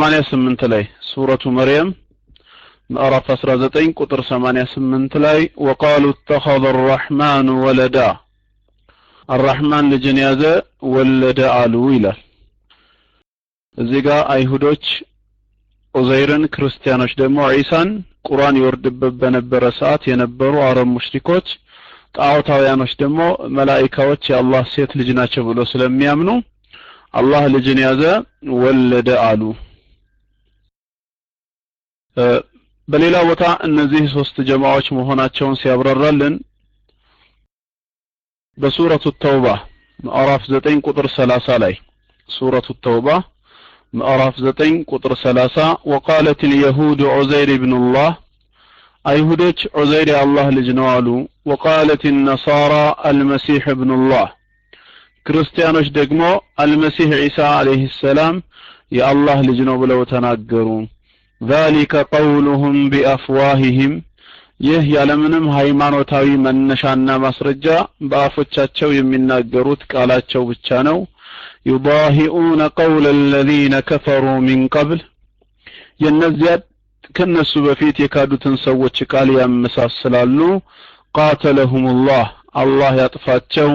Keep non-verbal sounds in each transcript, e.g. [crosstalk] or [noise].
88 ላይ ሱረቱ መርየም ምዕራፍ 19 ቁጥር 88 ላይ ወቃሉ اتخذ الرحمن ወለዳ አራህማን ልጅን ያዘ ወለደ አሉ ይላል እዚህ ጋር አይሁዶች ኡዘይርን ክርስቲያኖች ደግሞ ዒሳን ቁርአን ይወርድበት በነበረ ሰዓት የነበሩ አረብ ሙሽሪኮች ጣዖታውያኖች ደግሞ መላኢካዎች የአላህ ሴት ልጅ ናቸው ብሎ ስለሚያምኑ አላህ ልጅን ያዘ ወለደ አሉ በሌላ ቦታ እነዚህ ሶስት ጀማዎች መሆናቸውን ሲያብራራልን በሱረቱ ተውባ ምዕራፍ 9 ቁጥር 30 ላይ ሱረቱ ተውባ ምዕራፍ 9 ቁጥር 30 ወቃለት اليهود عزير ابن الله አይሁዶች ዑዘይር የአላህ ልጅ ነው አሉ ወቃለት النصارى المسيح ابن الله ክርስቲያኖች ደግሞ አልመሲህ ዒሳ አለይሂ ሰላም የአላህ ልጅ ነው ብለው ተናገሩ ذሊከ ቀውሉሁም ቢአፍዋሂህም ይህ ያለምንም ሃይማኖታዊ መነሻና ማስረጃ በአፎቻቸው የሚናገሩት ቃላቸው ብቻ ነው። ዩዳሂኡነ ቀውለ አለዚነ ከፈሩ ሚን ቀብል። የእነዚያ ከነሱ በፊት የካዱትን ሰዎች ቃል ያመሳስላሉ። ቃተለሁም ላህ አላህ ያጥፋቸው።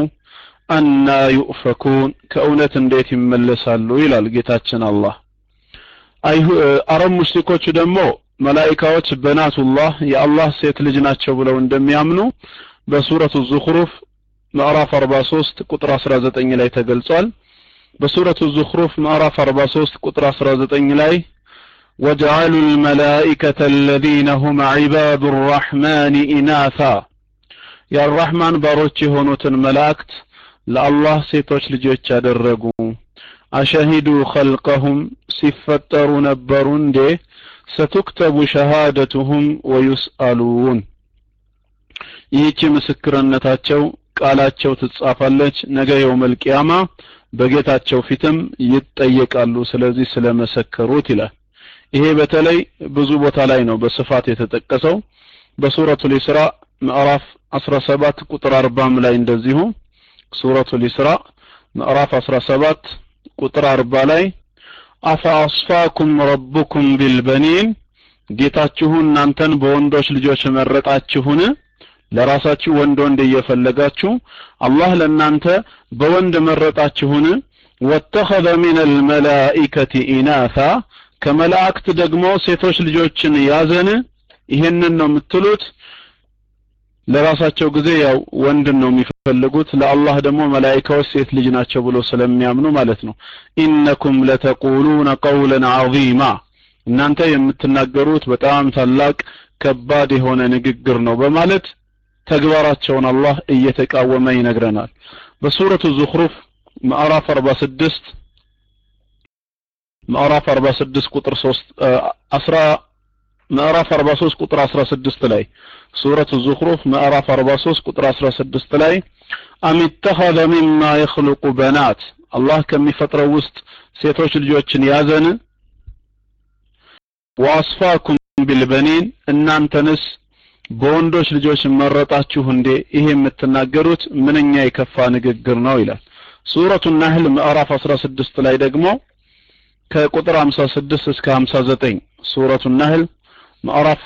አና ዩእፈኩን ከእውነት እንዴት ይመለሳሉ? ይላል ጌታችን አላህ። አረብ ሙሽሪኮች ደግሞ መላኢካዎች በናቱላህ የአላህ ሴት ልጅ ናቸው ብለው እንደሚያምኑ በሱረቱ ዙኽሩፍ ምዕራፍ 43 ቁጥር 19 ላይ ተገልጿል። በሱረቱ ዙኽሩፍ ምዕራፍ 43 ቁጥር 19 ላይ ወጀዐሉ ልመላኢከተ አለዚነ ሁም ዒባዱ ራሕማን ኢናሳ የአራሕማን ባሮች የሆኑትን መላእክት ለአላህ ሴቶች ልጆች ያደረጉ አሸሂዱ ኸልቀሁም ሲፈጠሩ ነበሩ እንዴ? ሰቱክተቡ ሸሃደቱሁም ወዩስአሉን። ይህች ምስክርነታቸው ቃላቸው ትጻፋለች። ነገ የውመል ቂያማ በጌታቸው ፊትም ይጠየቃሉ። ስለዚህ ስለመሰከሩት ይላል። ይሄ በተለይ ብዙ ቦታ ላይ ነው በስፋት የተጠቀሰው። በሱረቱል ኢስራ ምዕራፍ 17 ቁጥር 40 ላይ እንደዚሁ። ሱረቱል ኢስራ ምዕራፍ 17 ቁጥር 40 ላይ አፈአስፋኩም ረቡኩም ቢልበኒን ጌታችሁ እናንተን በወንዶች ልጆች መረጣችሁን? ለራሳችሁ ወንድ ወንድ እየፈለጋችሁ አላህ ለእናንተ በወንድ መረጣችሁን? ወተኸዘ ሚን አልመላኢከቲ ኢናሳ ከመላእክት ደግሞ ሴቶች ልጆችን ያዘን? ይሄንን ነው የምትሉት ለራሳቸው ጊዜ ያው ወንድን ነው የሚፈልጉት ለአላህ ደግሞ መላኢካዎች ሴት ልጅ ናቸው ብሎ ስለሚያምኑ ማለት ነው። ኢነኩም ለተቁሉነ ቀውለን ዐዚማ እናንተ የምትናገሩት በጣም ታላቅ ከባድ የሆነ ንግግር ነው በማለት ተግባራቸውን አላህ እየተቃወመ ይነግረናል። በሱረቱ ዙኽሩፍ ምዕራፍ 46 ምዕራፍ 46 ቁጥር 3 10 ምዕራፍ 43 ቁጥር 16 ላይ ሱረቱ ዙኽሩፍ ምዕራፍ 43 ቁጥር 16 ላይ أم اتخذ مما يخلق بنات አላህ ከሚፈጥረው ውስጥ ሴቶች ልጆችን ያዘን? وأصفاكم بالبنين እናንተንስ በወንዶች ልጆች መረጣችሁ እንዴ? ይሄ የምትናገሩት ምንኛ የከፋ ንግግር ነው ይላል። ሱረቱ ናህል ምዕራፍ 16 ላይ ደግሞ ከቁጥር 56 እስከ 59 ሱረቱ ናህል ምዕራፍ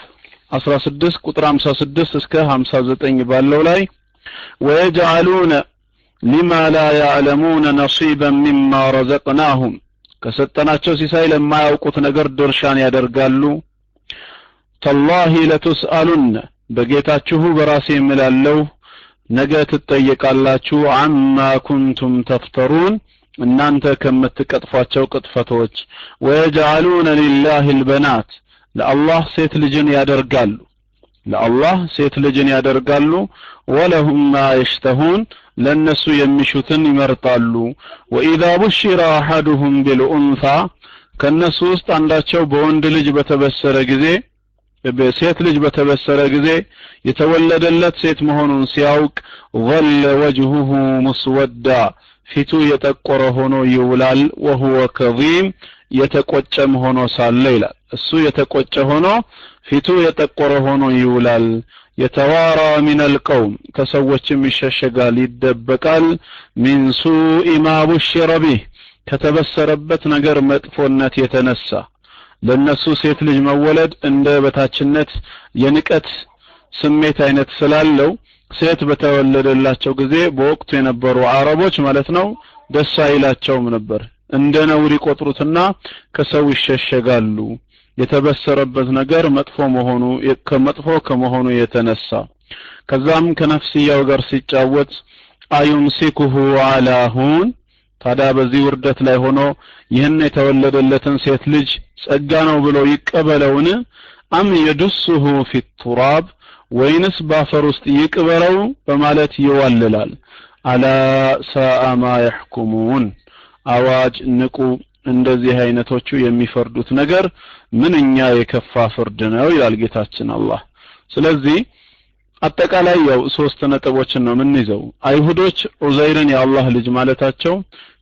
16 ቁጥር 56 እስከ 59 ባለው ላይ ወየጅዓሉነ ሊማ ላ ያዕለሙነ ነሲበን ሚማ ረዘቅናሁም ከሰጠናቸው ሲሳይ ለማያውቁት ነገር ድርሻን ያደርጋሉ። ተላሂ ለቱስአሉነ በጌታችሁ በራሴ እምላለሁ ነገ ትጠየቃላችሁ። አማ ኩንቱም ተፍተሩን እናንተ ከምትቀጥፏቸው ቅጥፈቶች። ወየጅዓሉነ ሊላህ ልበናት ለአላህ ሴት ልጅን ያደርጋሉ። ለአላህ ሴት ልጅን ያደርጋሉ። ወለሁም ማ የሽተሁን ለእነሱ የሚሹትን ይመርጣሉ። ወኢዛ ቡሽረ አሐዱሁም ቢልኡንሳ ከእነሱ ውስጥ አንዳቸው በወንድ ልጅ በተበሰረ ጊዜ ሴት ልጅ በተበሰረ ጊዜ የተወለደለት ሴት መሆኑን ሲያውቅ ወለ ወጅሁሁ ሙስወዳ ፊቱ የጠቆረ ሆኖ ይውላል። ወሁወ ከዚም የተቆጨም ሆኖ ሳለ ይላል። እሱ የተቆጨ ሆኖ ፊቱ የጠቆረ ሆኖ ይውላል። የተዋራ ሚን አልቀውም ከሰዎችም ይሸሸጋል ይደበቃል። ሚን ሱኢ ማ ቡሽረ ቢህ ከተበሰረበት ነገር መጥፎነት የተነሳ። ለነሱ ሴት ልጅ መወለድ እንደ በታችነት የንቀት ስሜት አይነት ስላለው ሴት በተወለደላቸው ጊዜ በወቅቱ የነበሩ አረቦች ማለት ነው ደስ አይላቸውም ነበር እንደ ነውር ይቆጥሩትና ከሰው ይሸሸጋሉ። የተበሰረበት ነገር መጥፎ መሆኑ ከመጥፎ ከመሆኑ የተነሳ። ከዛም ከነፍስያው ጋር ሲጫወት አዩምሲኩሁ አላ ሁን ታዲያ በዚህ ውርደት ላይ ሆኖ ይህን የተወለደለትን ሴት ልጅ ጸጋ ነው ብሎ ይቀበለውን? አም የዱስሁ ፊ ወይንስ ባፈር ውስጥ ይቅበረው በማለት ይዋልላል። አላ ሳአ ማ የሕኩሙን አዋጅ ንቁ እንደዚህ አይነቶቹ የሚፈርዱት ነገር ምንኛ የከፋ ፍርድ ነው ይላል ጌታችን አላህ። ስለዚህ አጠቃላይ ያው ሶስት ነጥቦችን ነው የምንይዘው። አይሁዶች ዑዘይርን የአላህ ልጅ ማለታቸው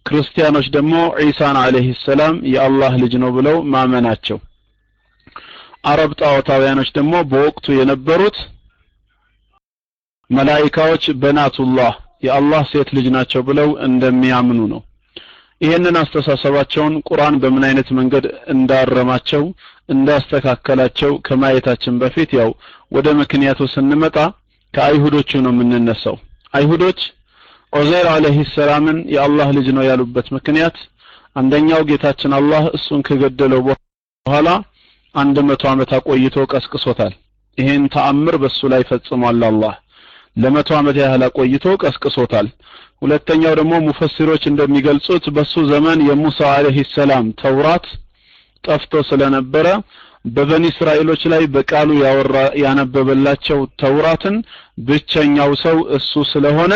ክርስቲያኖች ደግሞ ዒሳን አለይሂ ሰላም የአላህ ልጅ ነው ብለው ማመናቸው። አረብ ጣዖታውያኖች ደግሞ በወቅቱ የነበሩት መላኢካዎች በናቱላህ የአላህ ሴት ልጅ ናቸው ብለው እንደሚያምኑ ነው ይህንን አስተሳሰባቸውን ቁርአን በምን አይነት መንገድ እንዳረማቸው እንዳስተካከላቸው ከማየታችን በፊት ያው ወደ ምክንያቱ ስንመጣ ከአይሁዶቹ ነው የምንነሳው። አይሁዶች ዑዘይር አለይሂ ሰላምን የአላህ ልጅ ነው ያሉበት ምክንያት አንደኛው ጌታችን አላህ እሱን ከገደለው በኋላ አንድ መቶ ዓመት አቆይቶ ቀስቅሶታል። ይሄን ተአምር በሱ ላይ ፈጽሟል አላህ። ለመቶ ዓመት ያህል አቆይቶ ቀስቅሶታል ሁለተኛው ደግሞ ሙፈሲሮች እንደሚገልጹት በሱ ዘመን የሙሳ አለይሂ ሰላም ተውራት ጠፍቶ ስለነበረ በበኒ እስራኤሎች ላይ በቃሉ ያወራ ያነበበላቸው ተውራትን ብቸኛው ሰው እሱ ስለሆነ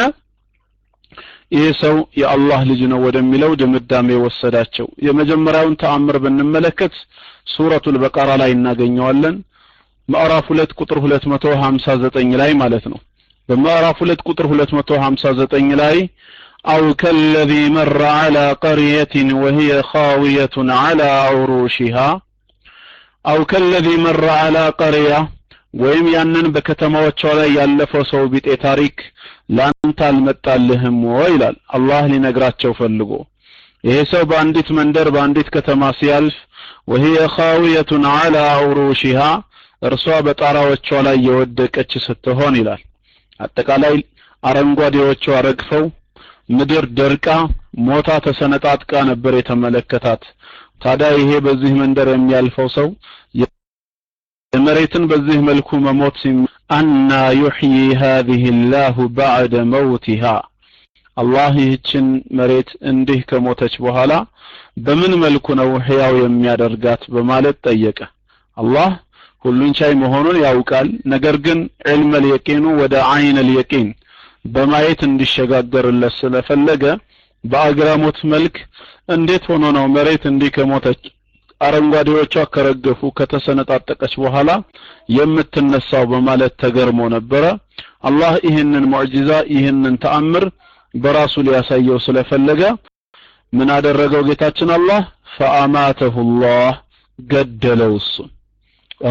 ይህ ሰው የአላህ ልጅ ነው ወደሚለው ድምዳሜ ወሰዳቸው። የመጀመሪያውን ተአምር ብንመለከት ሱረቱል በቀራ ላይ እናገኘዋለን። ምዕራፍ 2 ቁጥር 259 ላይ ማለት ነው በምዕራፍ 2 ቁጥር 259 ላይ አው ከለዚ መረ አላ ቀርየትን ወሂየ ኻዊየቱን አላ ዑሩሽሃ። አው ከለዚ መረ አላ ቀርያ ወይም ያንን በከተማዎቿ ላይ ያለፈው ሰው ቢጤ ታሪክ ላንተ አልመጣልህም ወይ ይላል። አላህ ሊነግራቸው ፈልጎ ይሄ ሰው በአንዲት መንደር በአንዲት ከተማ ሲያልፍ ወሂየ ኻዊየቱን አላ ዑሩሽሃ እርሷ በጣራዎቿ ላይ የወደቀች ስትሆን ይላል። አጠቃላይ አረንጓዴዎቿ ረግፈው ምድር ደርቃ ሞታ ተሰነጣጥቃ ነበር የተመለከታት። ታዲያ ይሄ በዚህ መንደር የሚያልፈው ሰው የመሬትን በዚህ መልኩ መሞት አና ዩሕዪ ሃዚህ ላሁ ባዕደ መውቲሃ። አላህ ይህችን መሬት እንዲህ ከሞተች በኋላ በምን መልኩ ነው ሕያው የሚያደርጋት በማለት ጠየቀ። አላህ ሁሉን ቻይ መሆኑን ያውቃል። ነገር ግን ዕልመ ልየቂኑ ወደ አይን ልየቂን በማየት እንዲሸጋገርለት ስለፈለገ በአግራሞት መልክ እንዴት ሆኖ ነው መሬት እንዲህ ከሞተች? አረንጓዴዎቿ ከረገፉ ከተሰነጣጠቀች በኋላ የምትነሳው በማለት ተገርሞ ነበረ። አላህ ይህንን ሙዕጂዛ ይህንን ተአምር በራሱ ሊያሳየው ስለፈለገ ምን አደረገው ጌታችን አላህ? ፈአማተሁ ላህ ገደለው እሱን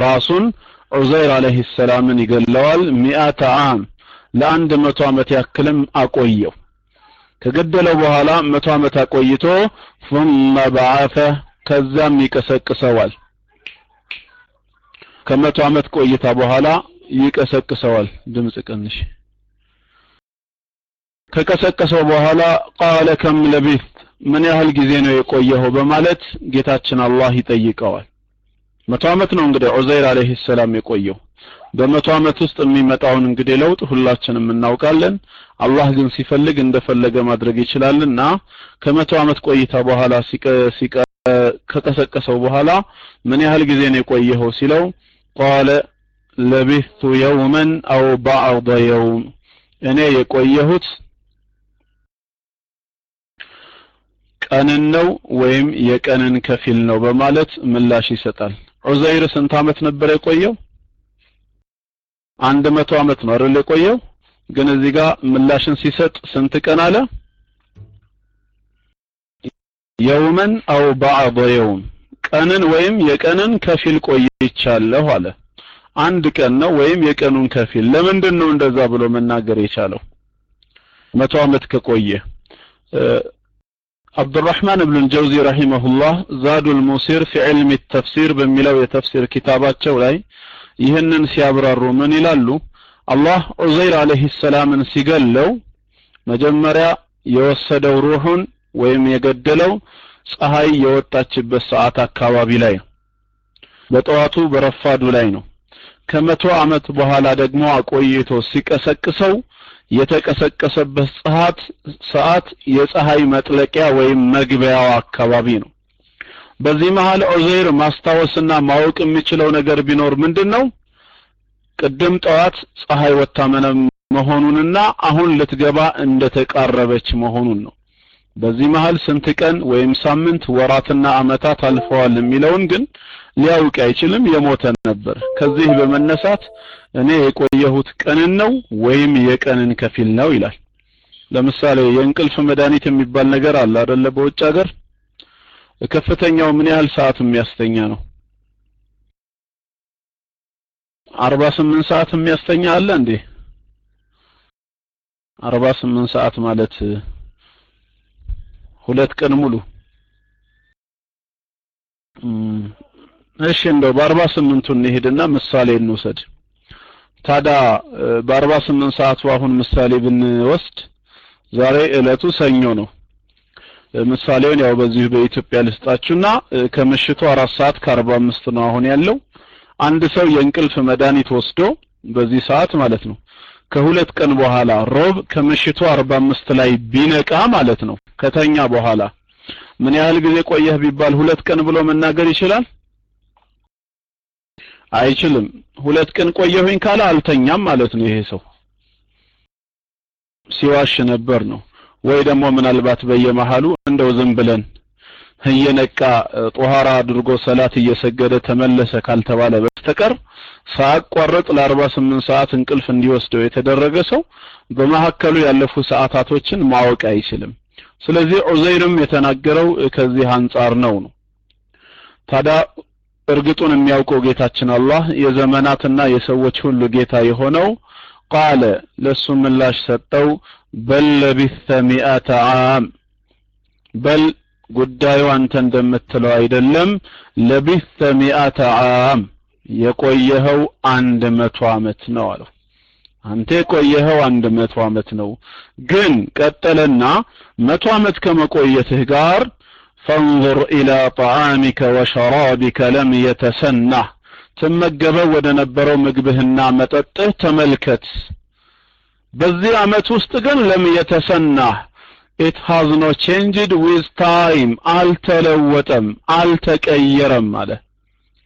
ራሱን ዑዘይር አለህ ሰላምን ይገለዋል። ሚአተ ዓም ለአንድ መቶ ዓመት ያክልም አቆየው። ከገደለው በኋላ መቶ ዓመት አቆይቶ ثመ በዓተ ከዛም ይቀሰቅሰዋል። ከመቶ ዓመት ቆይታ በኋላ ይቀሰቅሰዋል። ድምፅ ቀንሽ። ከቀሰቀሰው በኋላ ቃለ ከም ለቢት ምን ያህል ጊዜ ነው የቆየኸው በማለት ጌታችን አላህ ይጠይቀዋል። መቶ ዓመት ነው እንግዲህ ዑዘይር አለይሂ ሰላም የቆየው። በመቶ ዓመት ውስጥ የሚመጣውን እንግዲህ ለውጥ ሁላችንም እናውቃለን። አላህ ግን ሲፈልግ እንደፈለገ ማድረግ ይችላልና ከመቶ ዓመት ቆይታ በኋላ ሲቀ ከቀሰቀሰው በኋላ ምን ያህል ጊዜ ነው የቆየኸው ሲለው ቃለ ለቢቱ የውመን አው ባዕض የውም። እኔ የቆየሁት ቀንን ነው ወይም የቀንን ከፊል ነው በማለት ምላሽ ይሰጣል ዑዘይር ስንት ዓመት ነበር የቆየው? አንድ መቶ ዓመት ነው አይደል የቆየው? ግን እዚህ ጋር ምላሽን ሲሰጥ ስንት ቀን አለ? የውመን አው ባዕض የውም ቀንን ወይም የቀንን ከፊል ቆይቻለሁ አለ። አንድ ቀን ነው ወይም የቀኑን ከፊል። ለምንድን ነው እንደዛ ብሎ መናገር የቻለው? መቶ ዓመት ከቆየ አብዱራህማን እብኑል ጀውዚ ረሂመሁላህ ዛዱል ሙሲር ፊ ዕልሚ ተፍሲር በሚለው የተፍሲር ኪታባቸው ላይ ይህንን ሲያብራሩ ምን ይላሉ? አላህ ዑዘይር አለይሂ ሰላምን ሲገለው መጀመሪያ የወሰደው ሩሑን ወይም የገደለው ፀሐይ የወጣችበት ሰዓት አካባቢ ላይ ነው። በጠዋቱ በረፋዱ ላይ ነው። ከመቶ ዓመት በኋላ ደግሞ አቆይቶ ሲቀሰቅሰው የተቀሰቀሰበት ሰዓት ሰዓት የፀሐይ መጥለቂያ ወይም መግቢያው አካባቢ ነው። በዚህ መሃል ዑዘይር ማስታወስና ማወቅ የሚችለው ነገር ቢኖር ምንድን ነው? ቅድም ጠዋት ፀሐይ ወጣ መሆኑንና አሁን ልትገባ እንደተቃረበች መሆኑን ነው። በዚህ መሃል ስንት ቀን ወይም ሳምንት ወራትና አመታት አልፈዋል የሚለውን ግን ሊያውቅ አይችልም፣ የሞተ ነበር። ከዚህ በመነሳት እኔ የቆየሁት ቀንን ነው ወይም የቀንን ከፊል ነው ይላል። ለምሳሌ የእንቅልፍ መድኃኒት የሚባል ነገር አለ አይደለ? በውጭ ሀገር ከፍተኛው ምን ያህል ሰዓት የሚያስተኛ ነው? አርባ ስምንት ሰዓት የሚያስተኛ አለ እንዴ? አርባ ስምንት ሰዓት ማለት ሁለት ቀን ሙሉ እሺ እንደው በአርባ ስምንቱ እንሄድና ምሳሌ እንውሰድ። ታዲያ በአርባ ስምንት ሰዓቱ አሁን ምሳሌ ብንወስድ ዛሬ እለቱ ሰኞ ነው። ምሳሌውን ያው በዚሁ በኢትዮጵያ ልስጣችሁና ከምሽቱ አራት ሰዓት ከአርባ አምስት ነው አሁን ያለው። አንድ ሰው የእንቅልፍ መድኃኒት ወስዶ በዚህ ሰዓት ማለት ነው ከሁለት ቀን በኋላ ሮብ ከምሽቱ አርባ አምስት ላይ ቢነቃ ማለት ነው ከተኛ በኋላ ምን ያህል ጊዜ ቆየህ ቢባል ሁለት ቀን ብሎ መናገር ይችላል? አይችልም። ሁለት ቀን ቆየሁኝ ካለ አልተኛም ማለት ነው። ይሄ ሰው ሲዋሽ ነበር ነው። ወይ ደግሞ ምናልባት በየመሃሉ እንደው ዝም ብለን እየነቃ ጦሃራ አድርጎ ሰላት እየሰገደ ተመለሰ ካልተባለ በስተቀር ሳያቋርጥ ለአርባ ስምንት ሰዓት እንቅልፍ እንዲወስደው የተደረገ ሰው በመካከሉ ያለፉ ሰዓታቶችን ማወቅ አይችልም። ስለዚህ ዑዘይርም የተናገረው ከዚህ አንጻር ነው ነው ታዲያ እርግጡን የሚያውቀው ጌታችን አላህ የዘመናትና የሰዎች ሁሉ ጌታ የሆነው ቃለ ለሱ ምላሽ ሰጠው በል ለቢተ ሚአተ ዓም በል ጉዳዩ አንተ እንደምትለው አይደለም ለቢተ ሚአተ ዓም የቆየኸው አንድ መቶ ዓመት ነው አለው። አንተ የቆየኸው አንድ መቶ ዓመት ነው። ግን ቀጠለና መቶ ዓመት ከመቆየትህ ጋር ፈንظር ኢላ ጠዓሚከ ወሸራቢከ ለም የተሰናህ ትመገበው ወደ ነበረው ምግብህና መጠጥህ ተመልከት። በዚህ ዓመት ውስጥ ግን لم يتسنه it has no changed with አልተለወጠም አልተቀየረም አለ።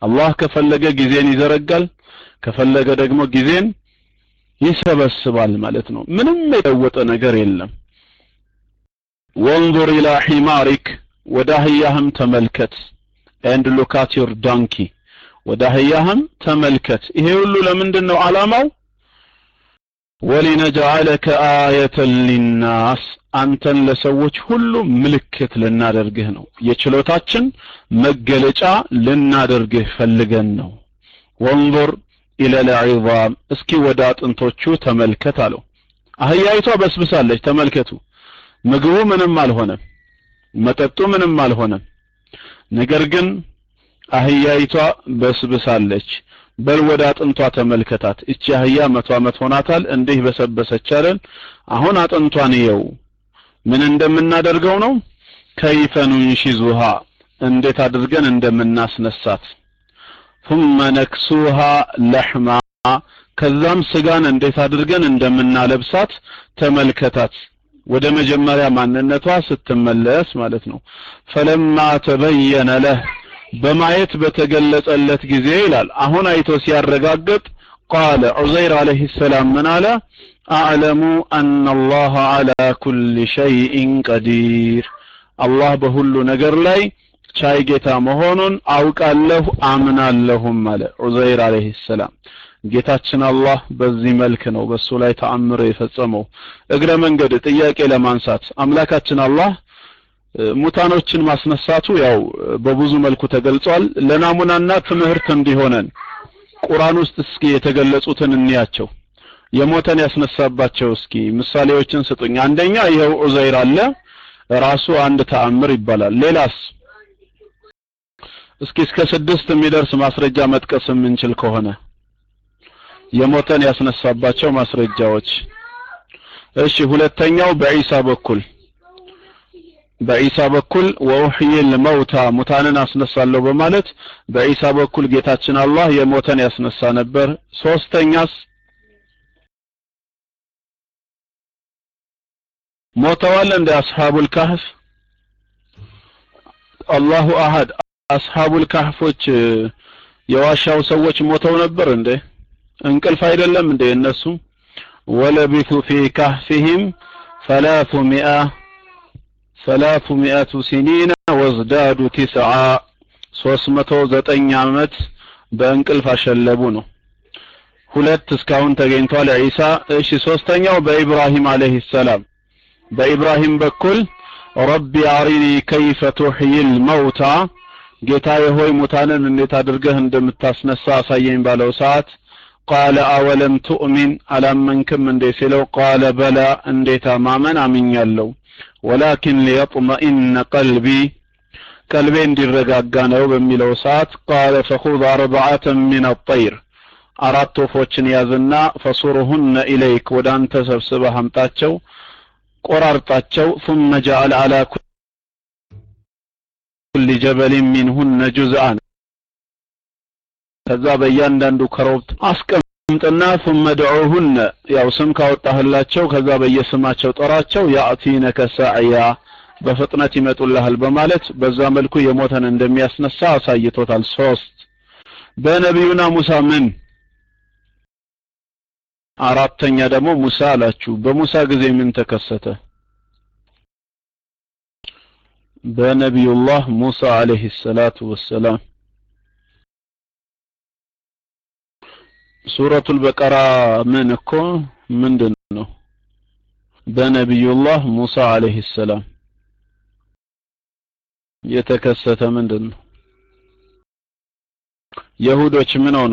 አላህ ከፈለገ ጊዜን ይዘረጋል ከፈለገ ደግሞ ጊዜን ይሰበስባል ማለት ነው። ምንም የለወጠ ነገር የለም። وانظر إلى حمارك ወደ አህያህም ተመልከት and look at your donkey ወደ አህያህም ተመልከት። ይሄ ሁሉ ለምንድን ነው ዓላማው ولنجعلك آية للناس። አንተን ለሰዎች ሁሉ ምልክት ልናደርግህ ነው። የችሎታችን መገለጫ ልናደርግህ ፈልገን ነው። وانظر إلى العظام እስኪ ወደ አጥንቶቹ ተመልከት አለው። አህያይቷ በስብሳለች። ተመልከቱ። ምግቡ ምንም አልሆነም መጠጡ ምንም አልሆነም። ነገር ግን አህያይቷ በስብሳለች። በል ወደ አጥንቷ ተመልከታት። እቺ አህያ መቶ ዓመት ሆናታል እንዲህ በሰበሰች አይደል አሁን አጥንቷን ይየው ምን እንደምናደርገው ነው? ከይፈ ኑንሺዙሃ እንዴት አድርገን እንደምናስነሳት። ثم ነክሱሃ ለሕማ ከዛም ስጋን እንዴት አድርገን እንደምናለብሳት ተመልከታት ወደ መጀመሪያ ማንነቷ ስትመለስ ማለት ነው። ፈለማ ተበየነ ለህ በማየት በተገለጸለት ጊዜ ይላል። አሁን አይቶ ሲያረጋግጥ ቃለ ዑዘይር አለይሂ ሰላም ምን አለ? አዕለሙ አነ አላ ኩል ሸይኢን ቀዲር። አላህ በሁሉ ነገር ላይ ቻይ ጌታ መሆኑን አውቃለሁ አምናለሁም አለ ዑዘይር አለይሂ ሰላም ጌታችን አላህ በዚህ መልክ ነው በሱ ላይ ተአምር የፈጸመው። እግረ መንገድ ጥያቄ ለማንሳት አምላካችን አላህ ሙታኖችን ማስነሳቱ ያው በብዙ መልኩ ተገልጿል። ለናሙናና ትምህርት እንዲሆነን ቁርአን ውስጥ እስኪ የተገለጹትን እንያቸው። የሞተን ያስነሳባቸው እስኪ ምሳሌዎችን ስጡኝ። አንደኛ ይኸው ዑዘይር አለ። ራሱ አንድ ተአምር ይባላል። ሌላስ? እስኪ እስከ ስድስት የሚደርስ ማስረጃ መጥቀስ የምንችል ከሆነ የሞተን ያስነሳባቸው ማስረጃዎች። እሺ ሁለተኛው በኢሳ በኩል። በኢሳ በኩል ወኡሕይል መውታ ሙታንን አስነሳለሁ በማለት በኢሳ በኩል ጌታችን አላህ የሞተን ያስነሳ ነበር። ሶስተኛስ ሞተዋል እንደ አስሐቡል ካህፍ? አላሁ አሐድ አስሐቡል ካህፎች የዋሻው ሰዎች ሞተው ነበር እንዴ እንቅልፍ አይደለም እንዴ እነሱ? ወለቢቱ ፊ ካህፊህም ሰላቱ ሚአ ሰላቱ ሚአቱ ሲኒና ወዝዳዱ ቲስዓ ሶስት መቶ ዘጠኝ ዓመት በእንቅልፍ አሸለቡ ነው። ሁለት እስካሁን ተገኝቷል። ዒሳ እሺ ሶስተኛው በኢብራሂም አለይሂ ሰላም። በኢብራሂም በኩል رب أرني كيف تحيي الموتى ጌታዬ ሆይ ሙታንን እንዴት አድርገህ እንደምታስነሳ አሳየኝ ባለው ሰዓት ቃለ አወለም ቱእሚን አላመንክም እንዴ ሲለው ቃለ በላ እንዴታ ማመን አምኛለሁ ወላኪን ሊየጥመኢነ ቀልቢ ቀልቤ እንዲረጋጋ ነው በሚለው ሰዓት ቃለ ፈኹዝ አርበዓተን ሚን አጠይር አራት ወፎችን ያዝና ፈሱሩሁነ ኢለይክ ወደ አንተ ሰብስበህ አምጣቸው ቆራርጣቸው ثم جعل على كل جبل منهن جزءا ከዛ በእያንዳንዱ ከረብት አስቀምጥና ثم دعوهن ያው ስም ካወጣህላቸው ከዛ በየስማቸው ጠራቸው ያእቲነከ ሰዕያ በፍጥነት ይመጡልሃል በማለት በዛ መልኩ የሞተን እንደሚያስነሳ አሳይቶታል ሶስት በነቢዩና ሙሳ ምን አራተኛ ደግሞ ሙሳ አላችሁ በሙሳ ጊዜ ምን ተከሰተ በነቢዩላህ ሙሳ አለይሂ ሰላቱ ወሰላም ሱረቱል በቀራ ምን እኮ ምንድን ነው በነቢዩላህ ሙሳ አለይሂ ሰላም የተከሰተ ምንድን ነው የሁዶች ምን ሆኑ?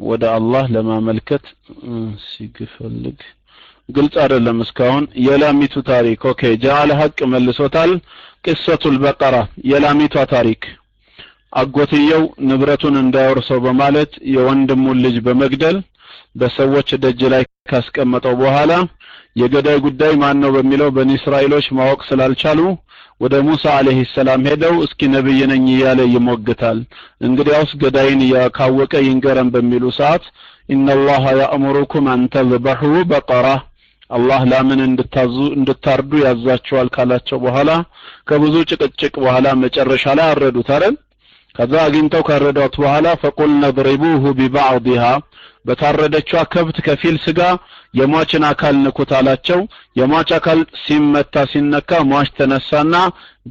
ወደ አላህ ለማመልከት ሲፈልግ ግልጽ አይደለም እስካሁን። የላሚቱ ታሪክ okay ጃአል ሀቅ መልሶታል። قصة البقرة የላሚቷ ታሪክ አጎትየው ንብረቱን እንዳይወርሰው በማለት የወንድሙን ልጅ በመግደል በሰዎች ደጅ ላይ ካስቀመጠው በኋላ የገዳይ ጉዳይ ማን ነው በሚለው በኒ እስራኤሎች ማወቅ ስላልቻሉ ወደ ሙሳ አለይሂ ሰላም ሄደው እስኪ ነብይ ነኝ እያለ ይሞግታል። እንግዲያውስ ገዳይን ካወቀ ይንገረን በሚሉ ሰዓት ኢነላሃ ያእሙሩኩም አን ተዝበሑ በቀራ አላህ ላምን እንድታዙ እንድታርዱ ያዛቸዋል ካላቸው በኋላ ከብዙ ጭቅጭቅ በኋላ መጨረሻ ላይ አረዱት አይደል ከዛ አግኝተው ካረዷት በኋላ ፈቁልነ ድሪቡሁ ቢባዕድሃ በታረደችዋ ከብት ከፊል ስጋ የሟችን አካል ንኩት አላቸው። የሟች አካል ሲመታ ሲነካ ሟች ተነሳና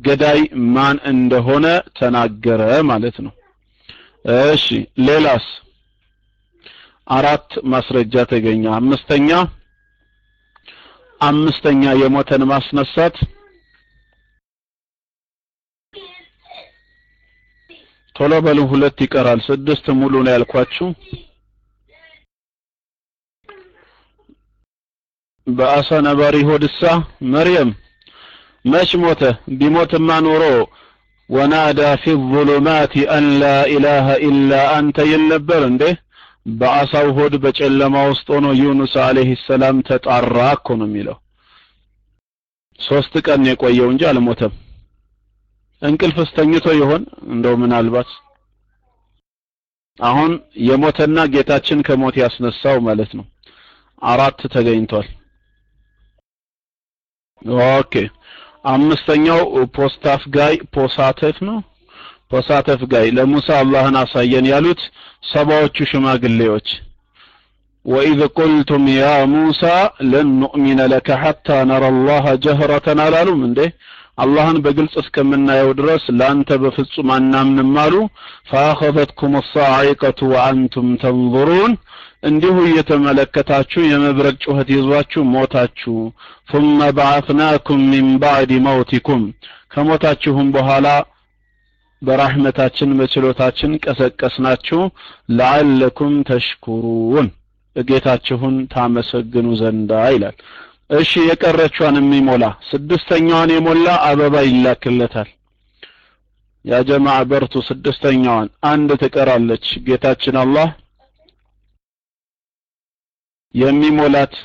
ገዳይ ማን እንደሆነ ተናገረ ማለት ነው። እሺ ሌላስ? አራት ማስረጃ ተገኘ። አምስተኛ አምስተኛ የሞተን ማስነሳት ቶሎ በሉ ሁለት ይቀራል። ስድስት ሙሉ ነው ያልኳችሁ። በአሳ ነባሪ ሆድሳ መርየም መች ሞተ? ቢሞትማ ኖሮ ወናዳ ፊ ظሉማት አን ላ ኢላሃ ኢላ አንተ ይል ነበር እንዴ? በአሳው ሆድ በጨለማ ውስጥ ሆኖ ዩኑስ አለይሂ ሰላም ተጣራ እኮ ነው የሚለው። ሶስት ቀን የቆየው እንጂ አልሞተም እንቅልፍስ ተኝቶ ይሆን? እንደው ምናልባት አሁን የሞተና ጌታችን ከሞት ያስነሳው ማለት ነው። አራት ተገኝቷል። okay። አምስተኛው ፖስታፍ ጋይ ፖሳተፍ ነው። ፖሳተፍ ጋይ ለሙሳ አላህን አሳየን ያሉት ሰባዎቹ ሽማግሌዎች። وإذ قلتم يا موسى لن نؤمن لك حتى نرى الله جهرة አላሉም እንዴ? አላህን በግልጽ እስከምናየው ድረስ ለአንተ በፍጹም አናምንም አሉ። ፈአኸዘትኩም ሳዒቀቱ ወአንቱም ተንظሩን እንዲሁ እየተመለከታችሁ የመብረቅ ጩኸት ይዟችሁ ሞታችሁ። ثመ በዓትናኩም ሚን ባዕድ መውቲኩም። ከሞታችሁም በኋላ በራህመታችን በችሎታችን ቀሰቀስናችሁ ለዓለኩም ተሽኩሩን። እጌታችሁን ታመሰግኑ ዘንዳ ይላል። እሺ የቀረቿን የሚሞላ ስድስተኛዋን የሞላ አበባ ይላክለታል። ያ ጀማዓ በርቱ ስድስተኛዋን። አንድ ትቀራለች። ጌታችን አላህ የሚሞላት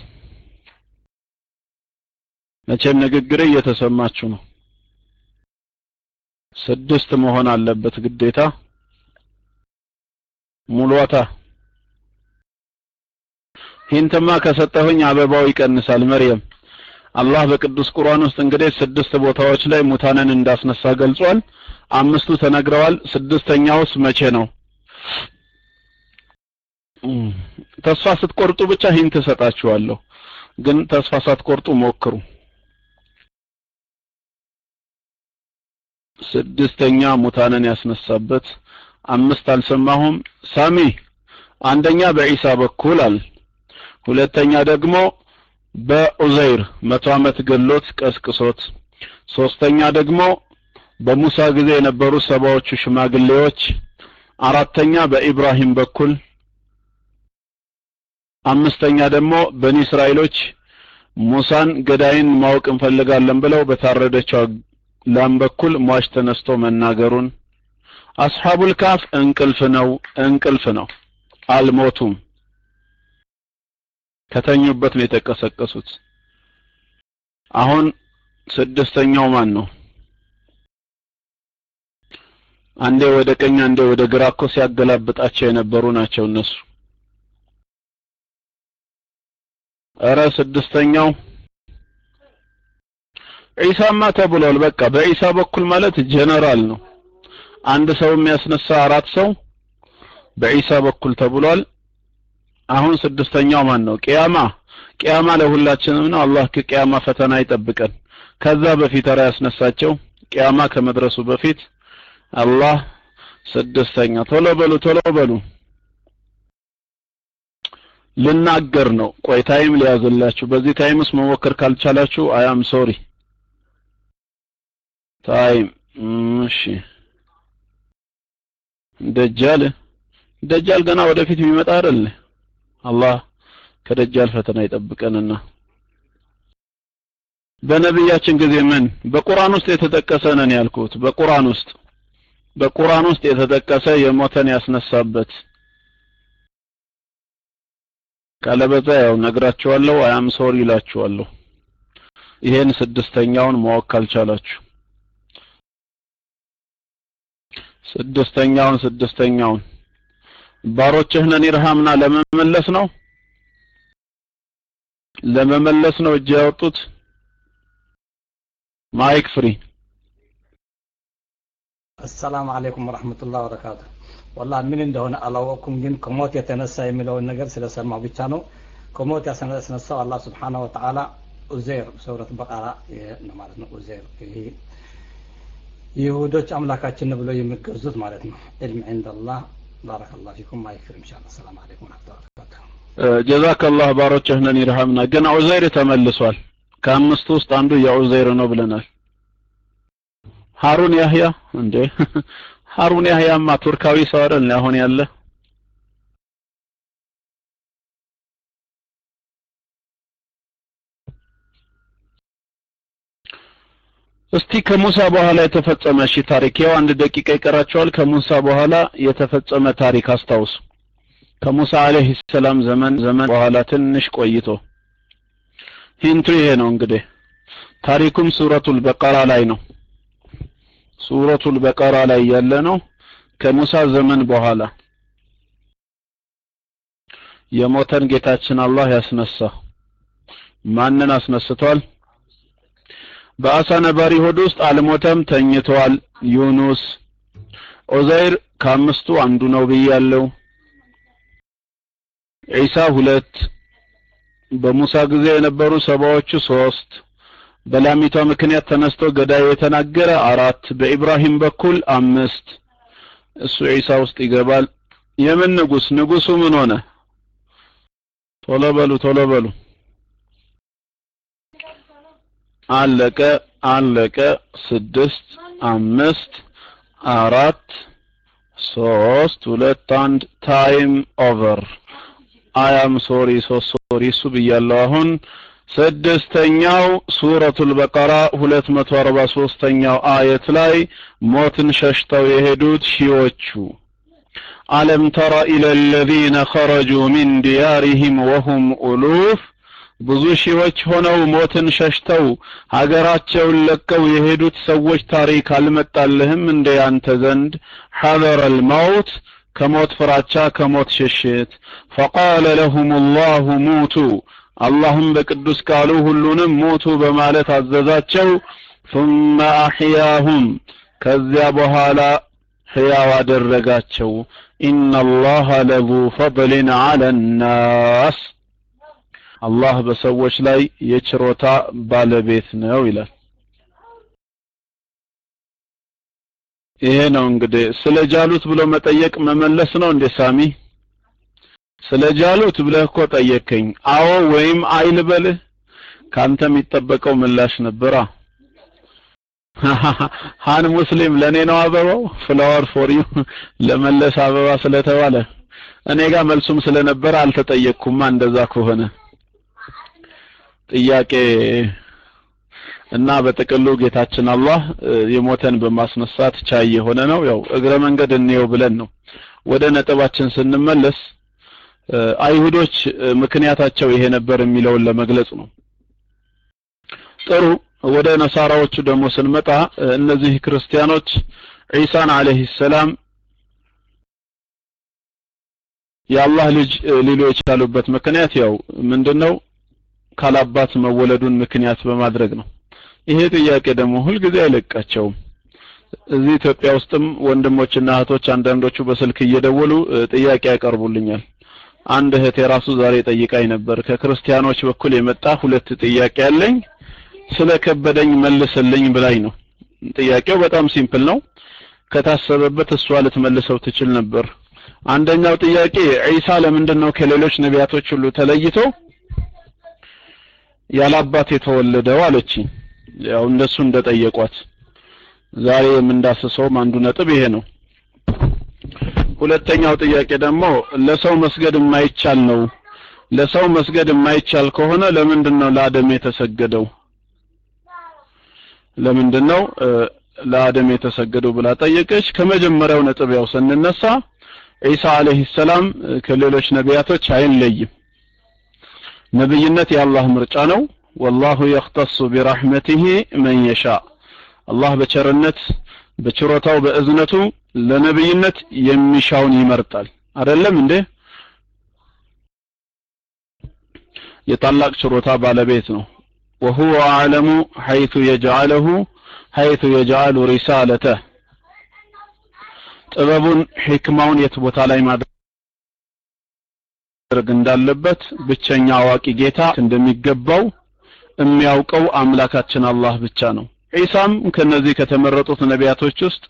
መቼም ንግግር እየተሰማችሁ ነው። ስድስት መሆን አለበት ግዴታ። ሙሏታ ሂንትማ ከሰጠሁኝ አበባው ይቀንሳል። መርየም አላህ በቅዱስ ቁርአን ውስጥ እንግዲህ ስድስት ቦታዎች ላይ ሙታንን እንዳስነሳ ገልጿል። አምስቱ ተነግረዋል። ስድስተኛውስ መቼ ነው? ተስፋ ስትቆርጡ ብቻ ሂንት እሰጣችኋለሁ ግን ተስፋ ሳትቆርጡ ሞክሩ። ስድስተኛ ሙታንን ያስነሳበት አምስት አልሰማሁም። ሳሚ አንደኛ በኢሳ በኩል አል ሁለተኛ ደግሞ በኡዘይር መቶ ዓመት ገሎት ቀስቅሶት። ሶስተኛ ደግሞ በሙሳ ጊዜ የነበሩ ሰባዎቹ ሽማግሌዎች። አራተኛ በኢብራሂም በኩል። አምስተኛ ደግሞ በኒ እስራኤሎች ሙሳን ገዳይን ማወቅ እንፈልጋለን ብለው በታረደችው ላም በኩል ሟች ተነስቶ መናገሩን። አስሐቡል ካፍ እንቅልፍ ነው እንቅልፍ ነው። አልሞቱም ከተኙበት ነው የተቀሰቀሱት። አሁን ስድስተኛው ማን ነው? አንዴ ወደ ቀኝ አንዴ ወደ ግራ እኮ ሲያገላብጣቸው የነበሩ ናቸው እነሱ። እረ ስድስተኛው ዒሳማ ተብሏል። በቃ በዒሳ በኩል ማለት ጀነራል ነው። አንድ ሰው የሚያስነሳ አራት ሰው በዒሳ በኩል ተብሏል አሁን ስድስተኛው ማን ነው ቅያማ ቅያማ ለሁላችንም ነው። አላህ ከቅያማ ፈተና ይጠብቀን። ከዛ በፊት ኧረ ያስነሳቸው። ቅያማ ከመድረሱ በፊት አላህ ስድስተኛ። ቶሎ በሉ ቶሎ በሉ። ልናገር ነው። ቆይ time ሊያዝላችሁ። በዚህ time ውስጥ መሞከር ካልቻላችሁ I am sorry። time። እሺ። ደጃል? ደጃል ገና ወደፊት የሚመጣ አይደል አላህ ከደጃል ፈተና ይጠብቀንና። በነብያችን ጊዜ ምን? በቁርአን ውስጥ የተጠቀሰ ነን ያልኩት በቁርአን ውስጥ በቁርአን ውስጥ የተጠቀሰ የሞተን ያስነሳበት። ካለበለዚያ ያው እነግራችኋለሁ I am sorry እላችኋለሁ ይሄን ስድስተኛውን ማወቅ ካልቻላችሁ። ስድስተኛውን ስድስተኛውን ባሮችህ ነን ይርሃምና ለመመለስ ነው? ለመመለስ ነው እጅ ያወጡት? mic free። السلام عليكم ورحمة الله وبركاته። والله ምን እንደሆነ አላወቅኩም ግን ከሞት የተነሳ የሚለውን ነገር ስለሰማሁ ብቻ ነው። ከሞት ያስነሳው አላህ ስብሓነሁ ወተዓላ ኡዜር በቀራ ነው ማለት ነው። ኡዜር ይሁዶች አምላካችን ብለው የሚገዙት ማለት ነው። ዕልም ዒንደላህ ባረከላሁ ፊኩም። ማይክር ኢንሻአላህ። ሰላም አለይኩም ወረህመቱላሂ ወበረካቱ ጀዛከላህ ባሮችህ ነን ይርሃምና ግን ዑዘይር ተመልሷል። ከአምስቱ ውስጥ አንዱ የዑዘይር ነው ብለናል። ሀሩን ያህያ? እንዴ ሀሩን ያህያማ ቱርካዊ ሰው አይደል አሁን ያለ እስቲ ከሙሳ በኋላ የተፈጸመ እሺ ታሪክ። ያው አንድ ደቂቃ ይቀራቸዋል። ከሙሳ በኋላ የተፈጸመ ታሪክ አስታውሱ። ከሙሳ አለይሂ ሰላም ዘመን ዘመን በኋላ ትንሽ ቆይቶ ሂንቱ ይሄ ነው እንግዲህ። ታሪኩም ሱረቱል በቀራ ላይ ነው። ሱረቱል በቀራ ላይ ያለ ነው። ከሙሳ ዘመን በኋላ የሞተን ጌታችን አላህ ያስነሳ። ማንን አስነስቷል በአሳ ነባሪ ሆድ ውስጥ አልሞተም ተኝቷል። ዩኑስ ዑዘይር ከአምስቱ አንዱ ነው ብያለው ዒሳ ሁለት በሙሳ ጊዜ የነበሩ ሰባዎቹ ሶስት በላሚቷ ምክንያት ተነስቶ ገዳይ የተናገረ አራት በኢብራሂም በኩል አምስት እሱ ዒሳ ውስጥ ይገባል። የምን ንጉስ? ንጉሱ ምን ሆነ? ቶሎ በሉ ቶሎ በሉ አለቀ አለቀ ስድስት አምስት አራት ሶስት ሁለት አንድ time over። I am sorry ሶስት sorry እሱ ብያለሁ አሁን። ስድስተኛው ሱረቱል በቀራ 243ኛው አየት ላይ ሞትን ሸሽተው የሄዱት ሺዎቹ። አለም ተረ ኢለለዚነ ኸረጁ ሚን ዲያሪሂም ወሁም ኡሉፍ ብዙ ሺዎች ሆነው ሞትን ሸሽተው ሀገራቸውን ለቀው የሄዱት ሰዎች ታሪክ አልመጣልህም እንደ ያንተ ዘንድ ሐዘረ الموت ከሞት ፍራቻ ከሞት ሽሽት فقال لهم الله موتوا አላህም በቅዱስ ቃሉ ሁሉንም ሞቱ በማለት አዘዛቸው ثم أحياهم ከዚያ በኋላ ሕያው አደረጋቸው إن الله لذو فضل على الناس አላህ በሰዎች ላይ የችሮታ ባለቤት ነው ይላል። ይሄ ነው እንግዲህ ስለ ጃሉት ብሎ መጠየቅ መመለስ ነው እንዴ ሳሚ? ስለ ጃሉት ብለህ እኮ ጠየከኝ። አዎ ወይም አይል በልህ ካንተ የሚጠበቀው ምላሽ ነበራ። [laughs] ሃን ሙስሊም ለኔ ነው አበባው? flower for you። ለመለስ አበባ ስለተባለ። እኔ ጋር መልሱም ስለነበረ አልተጠየቅኩማ እንደዛ ከሆነ ጥያቄ እና በጥቅሉ ጌታችን አላህ የሞተን በማስነሳት ቻይ የሆነ ነው። ያው እግረ መንገድ እንየው ብለን ነው። ወደ ነጥባችን ስንመለስ አይሁዶች ምክንያታቸው ይሄ ነበር የሚለውን ለመግለጽ ነው። ጥሩ ወደ ነሳራዎቹ ደግሞ ስንመጣ እነዚህ ክርስቲያኖች ዒሳን አለይሂ ሰላም የአላህ ልጅ ሊሉ የቻሉበት ምክንያት ያው ምንድነው ካላባት መወለዱን ምክንያት በማድረግ ነው። ይሄ ጥያቄ ደግሞ ሁልጊዜ አይለቃቸውም። እዚህ ኢትዮጵያ ውስጥም ወንድሞችና እህቶች አንዳንዶቹ በስልክ እየደወሉ ጥያቄ ያቀርቡልኛል። አንድ እህት የራሱ ዛሬ ጠይቃኝ ነበር ከክርስቲያኖች በኩል የመጣ ሁለት ጥያቄ ያለኝ ስለ ከበደኝ መልስልኝ ብላኝ ነው። ጥያቄው በጣም simple ነው። ከታሰበበት እሷ ልትመልሰው ትችል ነበር። አንደኛው ጥያቄ ዒሳ ለምንድን ነው ከሌሎች ነቢያቶች ሁሉ ተለይቶ ያላባት የተወለደው አለችኝ። ያው እንደሱ እንደጠየቋት ዛሬ የምንዳስሰውም አንዱ ነጥብ ይሄ ነው። ሁለተኛው ጥያቄ ደግሞ ለሰው መስገድ የማይቻል ነው። ለሰው መስገድ የማይቻል ከሆነ ለምንድን ነው ለአደም የተሰገደው? ለምንድን ነው ለአደም የተሰገደው ብላ ጠየቀች። ከመጀመሪያው ነጥብ ያው ስንነሳ ዒሳ አለይሂ ሰላም ከሌሎች ነቢያቶች አይለይም ነብይነት የአላህ ምርጫ ነው ወላሁ የኽተሱ ቢረሕመቲሂ መን የሻ አላህ በቸርነት በችሮታው በእዝነቱ ለነብይነት የሚሻውን ይመርጣል አይደለም እንዴ የታላቅ ችሮታ ባለቤት ነው وهو أعلم حيث يجعله حيث يجعل رسالته ጥበቡን ሕክማውን የት ቦታ ላይ ማድረግ እንዳለበት ብቸኛ አዋቂ ጌታ እንደሚገባው የሚያውቀው አምላካችን አላህ ብቻ ነው። ዒሳም ከነዚህ ከተመረጡት ነቢያቶች ውስጥ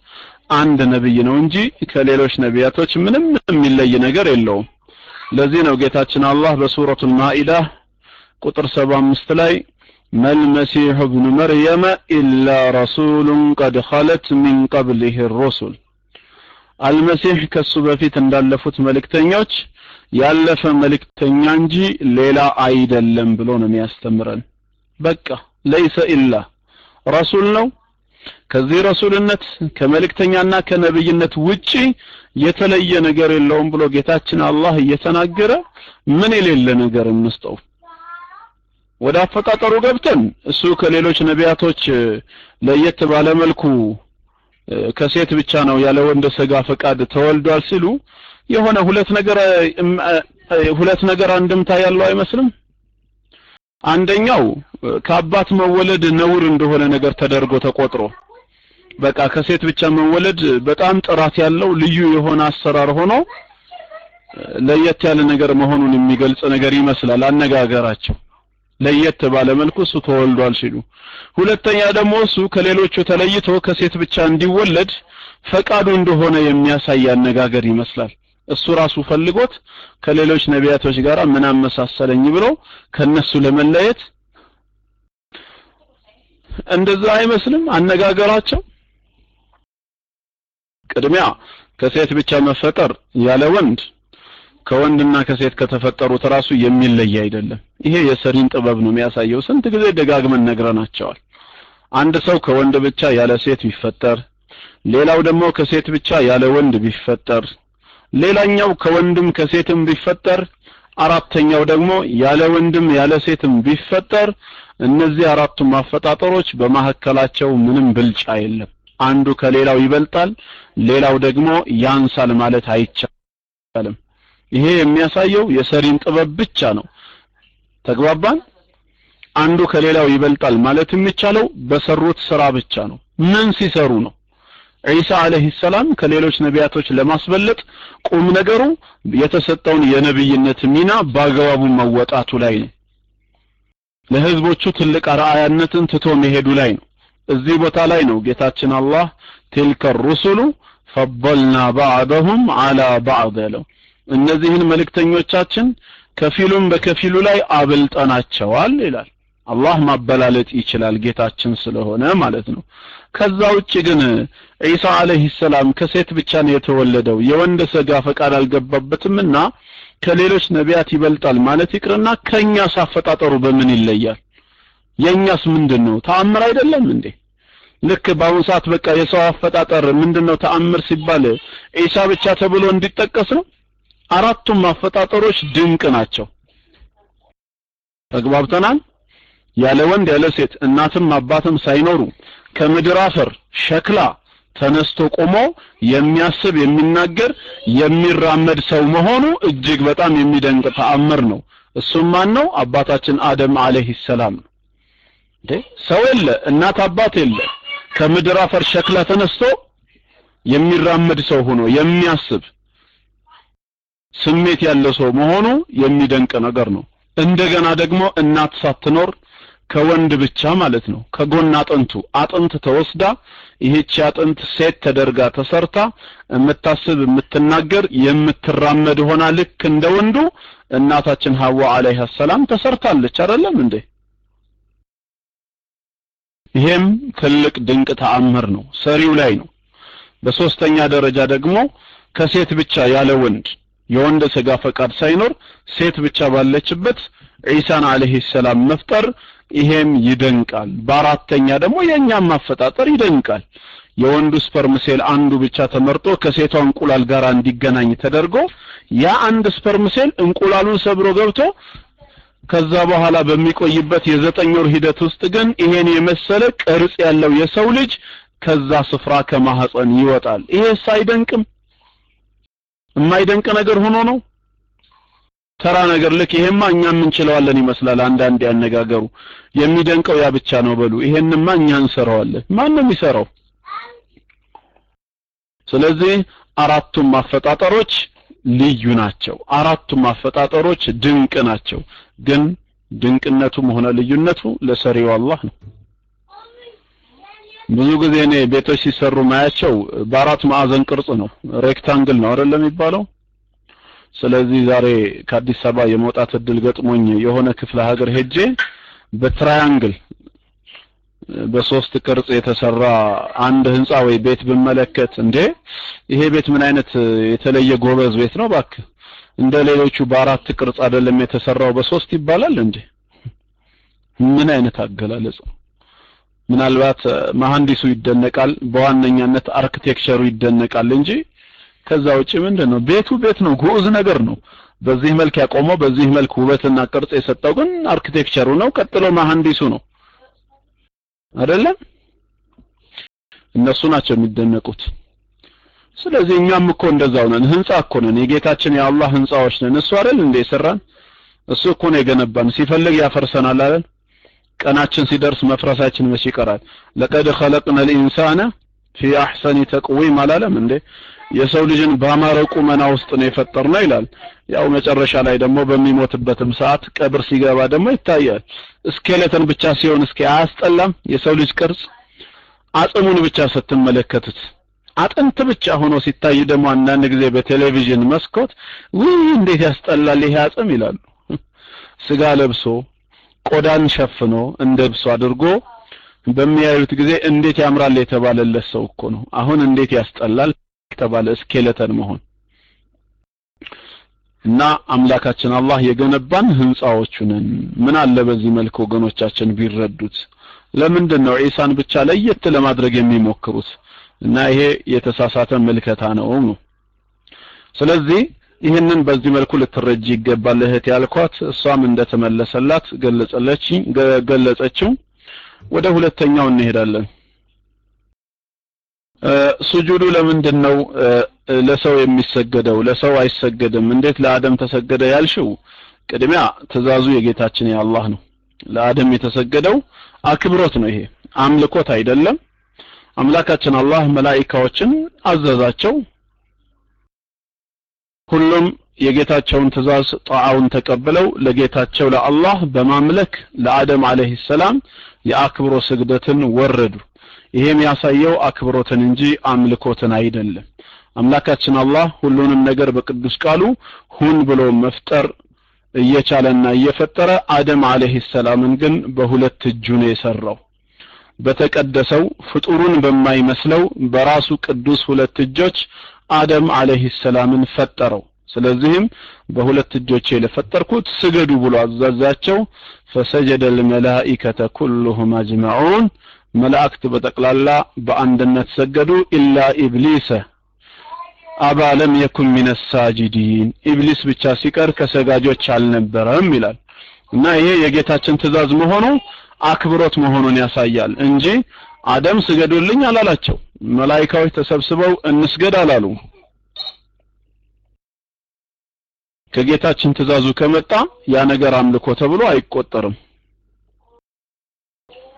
አንድ ነብይ ነው እንጂ ከሌሎች ነቢያቶች ምንም የሚለይ ነገር የለውም። ለዚህ ነው ጌታችን አላህ በሱረቱል ማኢዳ ቁጥር 75 ላይ መል መሲሑ ብኑ መርየመ ኢላ ረሱሉን ቀድ ኸለት ሚን ቀብሊህ ሩሱል። አልመሲህ ከሱ በፊት እንዳለፉት መልእክተኞች ያለፈ መልእክተኛ እንጂ ሌላ አይደለም ብሎ ነው የሚያስተምረን። በቃ ለይሰ ኢላ ረሱል ነው። ከዚህ ረሱልነት ከመልእክተኛና ከነብይነት ውጪ የተለየ ነገር የለውም ብሎ ጌታችን አላህ እየተናገረ ምን የሌለ ነገር እንስጠው? ወደ አፈጣጠሩ ገብተን እሱ ከሌሎች ነቢያቶች ለየት ባለ መልኩ ከሴት ብቻ ነው ያለ ወንድ ስጋ ፈቃድ ተወልዷል ሲሉ የሆነ ሁለት ነገር ሁለት ነገር አንድምታ ያለው አይመስልም? አንደኛው ከአባት መወለድ ነውር እንደሆነ ነገር ተደርጎ ተቆጥሮ በቃ ከሴት ብቻ መወለድ በጣም ጥራት ያለው ልዩ የሆነ አሰራር ሆኖ ለየት ያለ ነገር መሆኑን የሚገልጽ ነገር ይመስላል አነጋገራቸው። ለየት ባለ መልኩ እሱ ተወልዷል ሲሉ። ሁለተኛ ደግሞ እሱ ከሌሎቹ ተለይቶ ከሴት ብቻ እንዲወለድ ፈቃዱ እንደሆነ የሚያሳይ አነጋገር ይመስላል እሱ ራሱ ፈልጎት ከሌሎች ነቢያቶች ጋር ምን አመሳሰለኝ ብሎ ከነሱ ለመለየት እንደዛ አይመስልም አነጋገራቸው ቅድሚያ ከሴት ብቻ መፈጠር ያለ ወንድ ከወንድና ከሴት ከተፈጠሩት ራሱ የሚለይ አይደለም። ይሄ የሰሪን ጥበብ ነው የሚያሳየው። ስንት ጊዜ ደጋግመን ነግረናቸዋል። አንድ ሰው ከወንድ ብቻ ያለ ሴት ቢፈጠር፣ ሌላው ደግሞ ከሴት ብቻ ያለ ወንድ ቢፈጠር፣ ሌላኛው ከወንድም ከሴትም ቢፈጠር፣ አራተኛው ደግሞ ያለ ወንድም ያለ ሴትም ቢፈጠር፣ እነዚህ አራቱም አፈጣጠሮች በማህከላቸው ምንም ብልጫ የለም። አንዱ ከሌላው ይበልጣል፣ ሌላው ደግሞ ያንሳል ማለት አይቻልም። ይሄ የሚያሳየው የሰሪን ጥበብ ብቻ ነው። ተግባባን? አንዱ ከሌላው ይበልጣል ማለት የሚቻለው በሰሩት ስራ ብቻ ነው። ምን ሲሰሩ ነው? ዒሳ አለይሂ ሰላም ከሌሎች ነቢያቶች ለማስበለጥ ቁም ነገሩ የተሰጠውን የነብይነት ሚና በአግባቡ መወጣቱ ላይ ነው። ለህዝቦቹ ትልቅ አርአያነትን ትቶ መሄዱ ላይ ነው። እዚህ ቦታ ላይ ነው ጌታችን አላህ ቲልከ ሩሱሉ ፈضልና ባዕደሁም አላ ባዕድ ያለው እነዚህን መልእክተኞቻችን ከፊሉም በከፊሉ ላይ አብልጠናቸዋል ይላል። አላህ ማበላለጥ ይችላል ጌታችን ስለሆነ ማለት ነው። ከዛ ውጭ ግን ዒሳ አለይሂ ሰላም ከሴት ብቻ ነው የተወለደው የወንድ ስጋ ፈቃድ አልገባበትምና ከሌሎች ነቢያት ይበልጣል ማለት ይቅርና ከኛስ አፈጣጠሩ በምን ይለያል? የኛስ ምንድን ነው? ተአምር አይደለም እንዴ? ልክ በአሁኑ ሰዓት በቃ የሰው አፈጣጠር ምንድነው ተአምር ሲባል ዒሳ ብቻ ተብሎ እንዲጠቀስ ነው። አራቱም አፈጣጠሮች ድንቅ ናቸው። ተግባብተናል። ያለ ወንድ ያለ ሴት እናትም አባትም ሳይኖሩ ከምድር አፈር ሸክላ ተነስቶ ቆሞ የሚያስብ የሚናገር የሚራመድ ሰው መሆኑ እጅግ በጣም የሚደንቅ ተአምር ነው። እሱም ማን ነው? አባታችን አደም አለይሂ ሰላም ነው። ሰው የለ እናት አባት የለ ከምድር አፈር ሸክላ ተነስቶ የሚራመድ ሰው ሆኖ የሚያስብ ስሜት ያለው ሰው መሆኑ የሚደንቅ ነገር ነው። እንደገና ደግሞ እናት ሳትኖር ከወንድ ብቻ ማለት ነው። ከጎን አጥንቱ አጥንት ተወስዳ ይህች አጥንት ሴት ተደርጋ ተሰርታ የምታስብ የምትናገር የምትራመድ ሆና ልክ እንደ ወንዱ እናታችን ሐዋ عليها السلام ተሰርታለች። አይደለም እንዴ? ይሄም ትልቅ ድንቅ ተአምር ነው። ሰሪው ላይ ነው። በሶስተኛ ደረጃ ደግሞ ከሴት ብቻ ያለ ወንድ የወንድ ስጋ ፈቃድ ሳይኖር ሴት ብቻ ባለችበት ዒሳን عليه السلام መፍጠር ይሄም ይደንቃል። በአራተኛ ደግሞ የእኛም ማፈጣጠር ይደንቃል። የወንዱ sperm cell አንዱ ብቻ ተመርጦ ከሴቷ እንቁላል ጋር እንዲገናኝ ተደርጎ ያ አንድ sperm cell እንቁላሉን ሰብሮ ገብቶ ከዛ በኋላ በሚቆይበት የዘጠኝ ወር ሂደት ውስጥ ግን ይሄን የመሰለ ቅርጽ ያለው የሰው ልጅ ከዛ ስፍራ ከማህፀን ይወጣል። ይሄስ አይደንቅም? የማይደንቅ ነገር ሆኖ ነው። ተራ ነገር ልክ ይሄማ እኛም እንችለዋለን ይመስላል። አንዳንድ ያነጋገሩ የሚደንቀው ያ ብቻ ነው በሉ። ይሄንማ እኛ እንሰራዋለን። ማን ነው የሚሰራው? ስለዚህ አራቱም አፈጣጠሮች ልዩ ናቸው። አራቱም አፈጣጠሮች ድንቅ ናቸው። ግን ድንቅነቱም ሆነ ልዩነቱ ለሰሪው አላህ ነው። ብዙ ጊዜ እኔ ቤቶች ሲሰሩ ማያቸው በአራት ማዕዘን ቅርጽ ነው። rectangle ነው አይደለም የሚባለው። ስለዚህ ዛሬ ከአዲስ አበባ የመውጣት እድል ገጥሞኝ የሆነ ክፍለ ሀገር ሄጄ በ triangle በሶስት ቅርጽ የተሰራ አንድ ህንጻ ወይ ቤት ብመለከት እንዴ ይሄ ቤት ምን አይነት የተለየ ጎበዝ ቤት ነው? እባክህ እንደ ሌሎቹ በአራት ቅርጽ አይደለም የተሰራው። በሶስት ይባላል እንዴ? ምን አይነት አገላለጽ ምናልባት መሐንዲሱ ይደነቃል በዋነኛነት አርክቴክቸሩ ይደነቃል እንጂ ከዛ ውጪ ምንድን ነው ቤቱ ቤት ነው ግዑዝ ነገር ነው። በዚህ መልክ ያቆመው በዚህ መልክ ውበትና ቅርጽ የሰጠው ግን አርኪቴክቸሩ ነው። ቀጥሎ መሐንዲሱ ነው። አይደለም? እነሱ ናቸው የሚደነቁት። ስለዚህ እኛም እኮ እንደዛው ነን። ህንፃ እኮ ነን። የጌታችን የአላህ ህንፃዎች ነን። እሱ አይደል እንደ የሰራን? እሱ እኮ ነው የገነባን። ሲፈልግ ያፈርሰናል አይደል? ቀናችን ሲደርስ መፍረሳችን መቼ ይቀራል? ለቀድ ኸለቅነ ልኢንሳነ ፊ አሕሰኒ ተቅዊም አላለም እንዴ? የሰው ልጅን ባማረ ቁመና ውስጥ ነው የፈጠርነው ይላል። ያው መጨረሻ ላይ ደግሞ በሚሞትበትም ሰዓት ቀብር ሲገባ ደግሞ ይታያል። ስኬሌተን ብቻ ሲሆን እስኪ አያስጠላም? የሰው ልጅ ቅርጽ አጽሙን ብቻ ስትመለከቱት። አጥንት ብቻ ሆኖ ሲታይ ደግሞ አንዳንድ ጊዜ በቴሌቪዥን መስኮት ውይ እንዴት ያስጠላል ይሄ አጽም ይላሉ። ስጋ ለብሶ ቆዳን ሸፍኖ እንደ ብሶ አድርጎ በሚያዩት ጊዜ እንዴት ያምራል የተባለለት ሰው እኮ ነው። አሁን እንዴት ያስጠላል የተባለ ስኬለተን መሆን። እና አምላካችን አላህ የገነባን ህንፃዎቹ ምን አለ በዚህ መልክ ወገኖቻችን ቢረዱት? ለምንድን ነው ዒሳን ብቻ ለየት ለማድረግ የሚሞክሩት? እና ይሄ የተሳሳተ ምልከታ ነው ነው። ስለዚህ ይህንን በዚህ መልኩ ልትረጂ ይገባል እህት ያልኳት። እሷም እንደተመለሰላት ገለጸችው። ወደ ሁለተኛው እንሄዳለን ሱጁዱ ለምንድን ነው ለሰው የሚሰገደው ለሰው አይሰገድም። እንዴት ለአደም ተሰገደ ያልሽው? ቅድሚያ ትእዛዙ የጌታችን የአላህ ነው። ለአደም የተሰገደው አክብሮት ነው ይሄ። አምልኮት አይደለም። አምላካችን አላህ መላኢካዎችን አዘዛቸው። ሁሉም የጌታቸውን ትእዛዝ ጣዓውን ተቀብለው ለጌታቸው ለአላህ በማምለክ ለአደም አለይሂ ሰላም የአክብሮ ስግደትን ወረዱ ይሄም ያሳየው አክብሮትን እንጂ አምልኮትን አይደለም። አምላካችን አላህ ሁሉንም ነገር በቅዱስ ቃሉ ሁን ብሎ መፍጠር እየቻለና እየፈጠረ አደም አለይሂ ሰላምን ግን በሁለት እጁ ነው የሰራው። በተቀደሰው ፍጡሩን በማይመስለው በራሱ ቅዱስ ሁለት እጆች አደም አለይሂ ሰላምን ፈጠረው። ስለዚህም በሁለት እጆቼ ለፈጠርኩት ስገዱ ብሎ አዛዛቸው። ፈሰጀደ ልመላኢከተ ኩሉሁም አጅመዑን መላእክት በጠቅላላ በአንድነት ሰገዱ። ኢላ ኢብሊሰ አባ ለም የኩን ሚነ ሳጂዲን ኢብሊስ ብቻ ሲቀር ከሰጋጆች አልነበረም ይላል። እና ይሄ የጌታችን ትእዛዝ መሆኑ አክብሮት መሆኑን ያሳያል እንጂ አደም ስገዱልኝ አላላቸው። መላይካዎች ተሰብስበው እንስገድ አላሉ። ከጌታችን ትእዛዙ ከመጣ ያ ነገር አምልኮ ተብሎ አይቆጠርም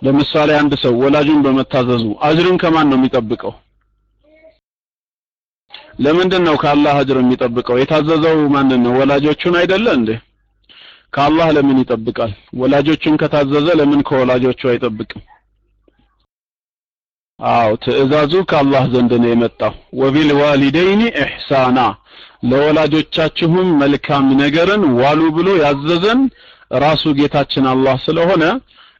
ለምሳሌ አንድ ሰው ወላጁን በመታዘዙ አጅርን ከማን ነው የሚጠብቀው? ለምንድን ነው ከአላህ አጅር የሚጠብቀው? የታዘዘው ማንን ነው ወላጆቹን አይደለ እንዴ? ከአላህ ለምን ይጠብቃል? ወላጆቹን ከታዘዘ ለምን ከወላጆቹ አይጠብቅም? አው ትእዛዙ ከአላህ ዘንድ ነው የመጣው። ወቢል ዋሊደይኒ ኢህሳና ለወላጆቻችሁም መልካም ነገርን ዋሉ ብሎ ያዘዘን ራሱ ጌታችን አላህ ስለሆነ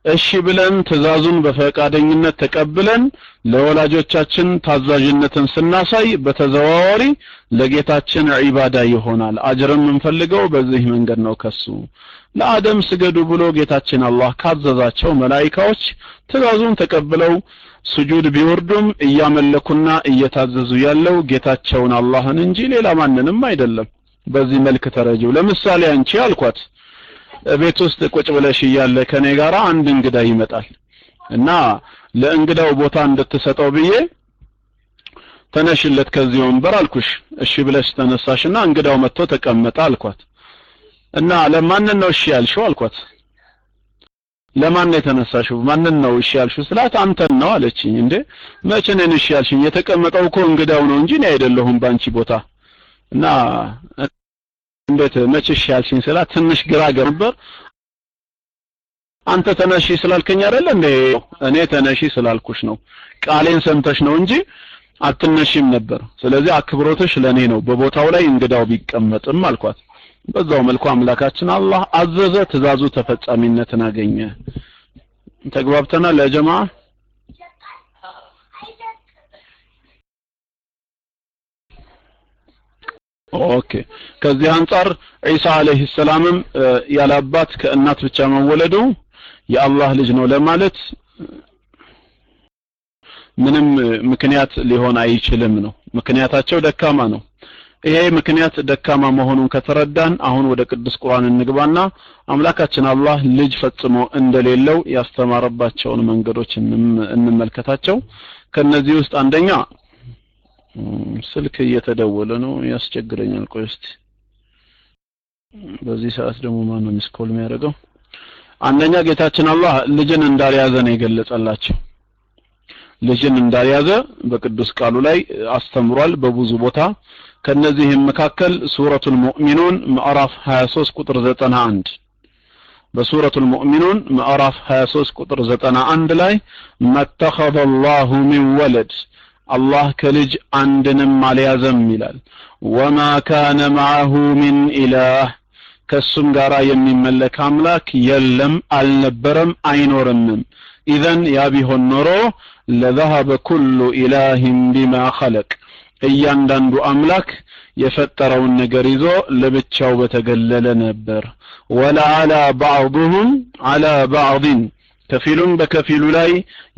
እሺ ብለን ትእዛዙን በፈቃደኝነት ተቀብለን ለወላጆቻችን ታዛዥነትን ስናሳይ በተዘዋዋሪ ለጌታችን ዒባዳ ይሆናል። አጅርም የምንፈልገው በዚህ መንገድ ነው። ከሱ ለአደም ስገዱ ብሎ ጌታችን አላህ ካዘዛቸው መላይካዎች ትእዛዙን ተቀብለው ስጁድ ቢወርዱም እያመለኩና እየታዘዙ ያለው ጌታቸውን አላህን እንጂ ሌላ ማንንም አይደለም። በዚህ መልክ ተረጂው። ለምሳሌ አንቺ አልኳት ቤት ውስጥ ቁጭ ብለሽ እያለ ከኔ ጋር አንድ እንግዳ ይመጣል። እና ለእንግዳው ቦታ እንድትሰጠው ብዬ ተነሽለት ከዚህ ወንበር አልኩሽ። እሺ ብለሽ ተነሳሽና እንግዳው መጥቶ ተቀመጠ አልኳት። እና ለማንን ነው እሺ ያልሽው? አልኳት። ለማን የተነሳሽው? ማንን ነው እሺ ያልሽው ስላት አንተን ነው አለችኝ። እንዴ መቼ ነን እሺ ያልሽኝ? የተቀመጠው እኮ እንግዳው ነው እንጂ እኔ አይደለሁም ባንቺ ቦታ። እና እንዴት እሺ ያልሽኝ ስላት ትንሽ ግራ ነበር አንተ ተነሺ ስላልከኝ አይደለ እንዴ? እኔ ተነሺ ስላልኩሽ ነው። ቃሌን ሰምተሽ ነው እንጂ አትነሺም ነበር። ስለዚህ አክብሮትሽ ለኔ ነው። በቦታው ላይ እንግዳው ቢቀመጥም አልኳት። በዛው መልኩ አምላካችን አላህ አዘዘ። ትእዛዙ ተፈጻሚነትን አገኘ። ተግባብተናል። ለጀማ okay። ከዚህ አንጻር ዒሳ عليه السلام ም ያለ አባት ከእናት ብቻ መወለዱ የአላህ ልጅ ነው ለማለት ምንም ምክንያት ሊሆን አይችልም ነው። ምክንያታቸው ደካማ ነው። ይሄ ምክንያት ደካማ መሆኑን ከተረዳን አሁን ወደ ቅዱስ ቁርአን እንግባና አምላካችን አላህ ልጅ ፈጽሞ እንደሌለው ያስተማረባቸውን መንገዶች እንመልከታቸው። ከነዚህ ውስጥ አንደኛ ስልክ እየተደወለ ነው። ያስቸግረኛል። ቆይ እስቲ በዚህ ሰዓት ደግሞ ማን ነው ሚስኮል የሚያደርገው? አንደኛ ጌታችን አላህ ልጅን እንዳልያዘ ነው የገለጸላቸው። ልጅን እንዳልያዘ በቅዱስ ቃሉ ላይ አስተምሯል። በብዙ ቦታ ከነዚህም መካከል ሱረቱል ሙእሚኑን ምዕራፍ 23 ቁጥር 91 በሱረቱል ሙእሚኑን ምዕራፍ 23 ቁጥር 91 ላይ መተኸዘ አላሁ ሚን ወለድ አላህ ከልጅ አንድንም አልያዘም ይላል። ወማ ካነ ማዐሁ ሚን ኢላህ ከእሱም ጋር የሚመለክ አምላክ የለም አልነበረም አይኖርምም። ኢዘን ያ ቢሆን ኖሮ ለዘሀበ ኩሉ ኢላህን ቢማ ኸለቅ እያንዳንዱ አምላክ የፈጠረውን ነገር ይዞ ለብቻው በተገለለ ነበር። ወላ አላ ባዕድሁም አላ ባዕድን ከፊሉም በከፊሉ ላይ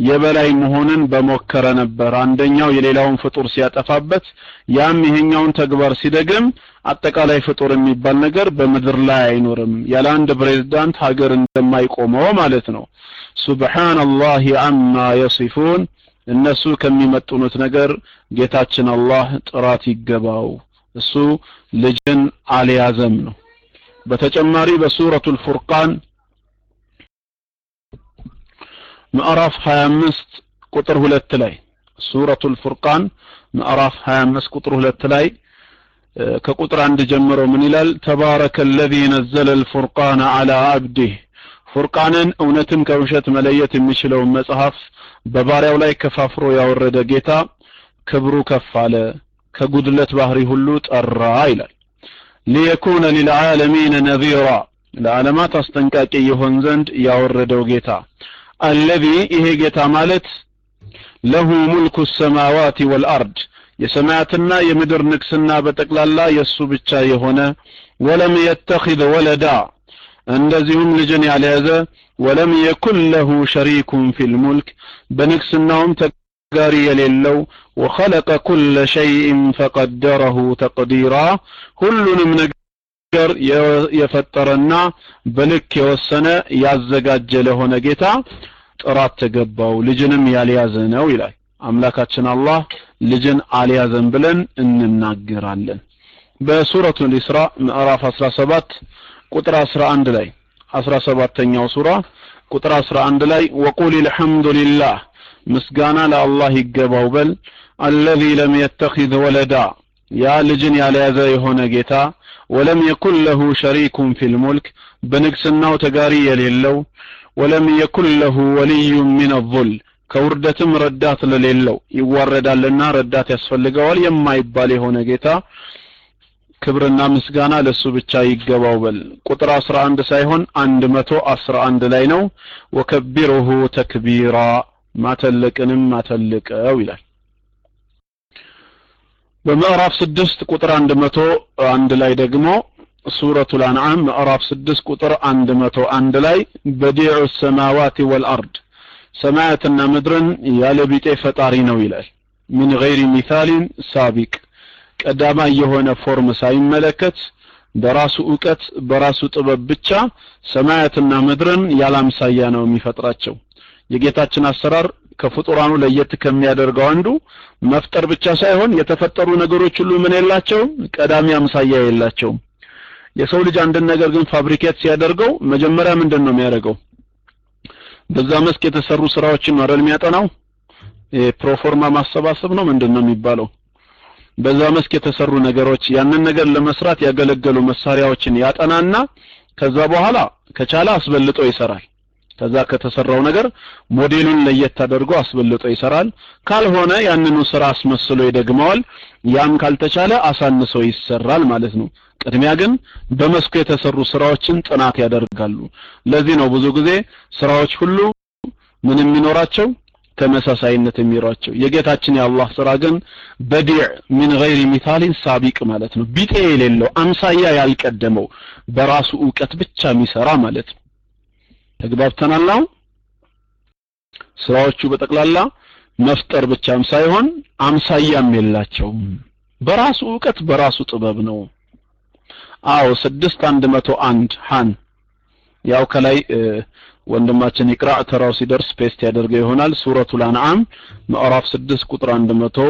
የበላይ መሆንን በሞከረ ነበር። አንደኛው የሌላውን ፍጡር ሲያጠፋበት ያም ይሄኛውን ተግባር ሲደግም አጠቃላይ ፍጡር የሚባል ነገር በምድር ላይ አይኖርም። ያለ አንድ ፕሬዝዳንት ሀገር እንደማይቆመው ማለት ነው። ሱብሃንአላህ አማ የሲፉን። እነሱ ከሚመጡኑት ነገር ጌታችን አላህ ጥራት ይገባው። እሱ ልጅን አልያዘም ነው። በተጨማሪ በሱረቱል ፉርቃን ምዕራፍ 25 ቁጥር 2 ላይ ሱረቱል ፉርቃን ምዕራፍ 25 ቁጥር 2 ላይ ከቁጥር አንድ ጀምሮ ምን ይላል ተባረከ الذي نزل الفرقان على عبده ፉርቃንን እውነትን ከውሸት መለየት የሚችለውን መጽሐፍ በባሪያው ላይ ከፋፍሮ ያወረደ ጌታ ክብሩ ከፍ አለ ከጉድለት ባህሪ ሁሉ ጠራ ይላል ሊየኩነ ሊልዓለሚን ነዚራ ለዓለማት አስጠንቃቂ ይሆን ዘንድ ያወረደው ጌታ አለዚ ይሄ ጌታ ማለት ለሁ ሙልኩ ሰማዋት ወልአርድ የሰማያትና የምድር ንግስና በጠቅላላ የእሱ ብቻ የሆነ ወለም የተኺዝ ወለዳ እንደዚሁም ልጅን ያልያዘ ወለም የኩን ለሁ ሸሪኩን ፊል ሙልክ በንግስናውም ተጋሪ የሌለው ወኸለቀ ኩለ ሸይእን ፈቀደረሁ ተቅዲራ ሁሉንም ነገር የፈጠረና በልክ የወሰነ ያዘጋጀ ለሆነ ጌታ ጥራት ተገባው ልጅንም ያልያዘ ነው ይላል አምላካችን አላህ ልጅን አልያዘም ብለን እንናገራለን በሱረቱ ኢስራ ምዕራፍ 17 ቁጥር 11 ላይ 17ኛው ሱራ ቁጥር 11 ላይ ወቁል الحمدلله ምስጋና ለአላህ ይገባው በል الذي لم يتخذ ولدا ያ ልጅን ያልያዘ የሆነ ጌታ ወለም የኩን ለሁ ሸሪኩን ፊል ሙልክ በንግስናው ተጋሪ የሌለው ወለም የኩን ለሁ ወልዩ ሚን አዙል ከውርደትም ረዳት ለሌለው። ይዋረዳልና ረዳት ያስፈልገዋል። የማይባል የሆነ ጌታ ክብርና ምስጋና ለሱ ብቻ ይገባው በል። ቁጥር 11 ሳይሆን 111 ላይ ነው። ወከቢሩሁ ተክቢራ ማተለቅንም ማተልቀው ይላል በምዕራፍ 6 ቁጥር 101 ላይ ደግሞ ሱረቱል አንዓም ምዕራፍ 6 ቁጥር 101 ላይ بديع السماوات والأرض ሰማያትና ምድርን ያለ ቢጤ ፈጣሪ ነው ይላል። ምን غير مثال سابق ቀዳማይ የሆነ form ሳይመለከት በራሱ እውቀት በራሱ ጥበብ ብቻ ሰማያትና ምድርን ያላምሳያ ነው የሚፈጥራቸው። የጌታችን አሰራር ከፍጡራኑ ለየት ከሚያደርገው አንዱ መፍጠር ብቻ ሳይሆን የተፈጠሩ ነገሮች ሁሉ ምን የላቸውም? ቀዳሚ አምሳያ የላቸውም። የሰው ልጅ አንድን ነገር ግን fabricate ሲያደርገው መጀመሪያ ምንድን ነው የሚያደርገው? በዛ መስክ የተሰሩ ስራዎችን ነው አይደል የሚያጠናው? ፕሮፎርማ ማሰባሰብ ነው ምንድን ነው የሚባለው? በዛ መስክ የተሰሩ ነገሮች ያንን ነገር ለመስራት ያገለገሉ መሳሪያዎችን ያጠናና ከዛ በኋላ ከቻለ አስበልጦ ይሰራል ከዛ ከተሰራው ነገር ሞዴሉን ለየት አድርጎ አስበልጦ ይሰራል። ካልሆነ ያንኑ ስራ አስመስሎ ይደግመዋል። ያም ካልተቻለ አሳንሶ ይሰራል ማለት ነው። ቅድሚያ ግን በመስኩ የተሰሩ ስራዎችን ጥናት ያደርጋሉ። ለዚህ ነው ብዙ ጊዜ ስራዎች ሁሉ ምን የሚኖራቸው ተመሳሳይነት የሚሯቸው የጌታችን የአላህ ስራ ግን በዲዕ ሚን ገይሪ ሚታሊን ሳቢቅ ማለት ነው። ቢጤ የሌለው አምሳያ ያልቀደመው በራሱ እውቀት ብቻ የሚሰራ ማለት ነው ተግባብተናል አሁን ስራዎቹ በጠቅላላ መፍጠር ብቻም ሳይሆን አምሳያም የላቸውም። በራሱ እውቀት በራሱ ጥበብ ነው። አዎ ስድስት አንድ መቶ አንድ ሀን ያው ከላይ ወንድማችን ይቅራ ተራው ሲደርስ paste ያደርገው ይሆናል። ሱረቱል አንዓም ምዕራፍ 6 ቁጥር 100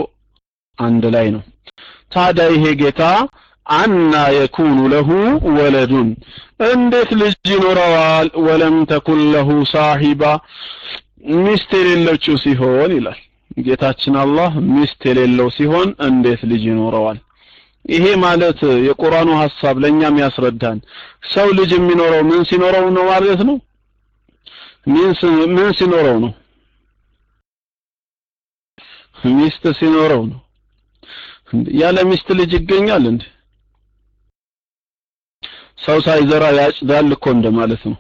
አንድ ላይ ነው። ታዲያ ይሄ ጌታ أنى يكون له ወለዱን። እንዴት ልጅ ይኖረዋል? ወለም ተኩን ለሁ ሳሂባ። ሚስት የሌለችው ሲሆን ይላል። ጌታችን አላህ ሚስት የሌለው ሲሆን እንዴት ልጅ ይኖረዋል? ይሄ ማለት የቁርአኑ ሐሳብ ለኛም ያስረዳን። ሰው ልጅ የሚኖረው ምን ሲኖረው ነው ማለት ነው? ምን ሲኖረው ነው? ሚስት ሲኖረው ነው። ያለ ሚስት ልጅ ይገኛል እንዴ ሰው ሳይዘራ ያጭዳል እኮ እንደማለት ነው።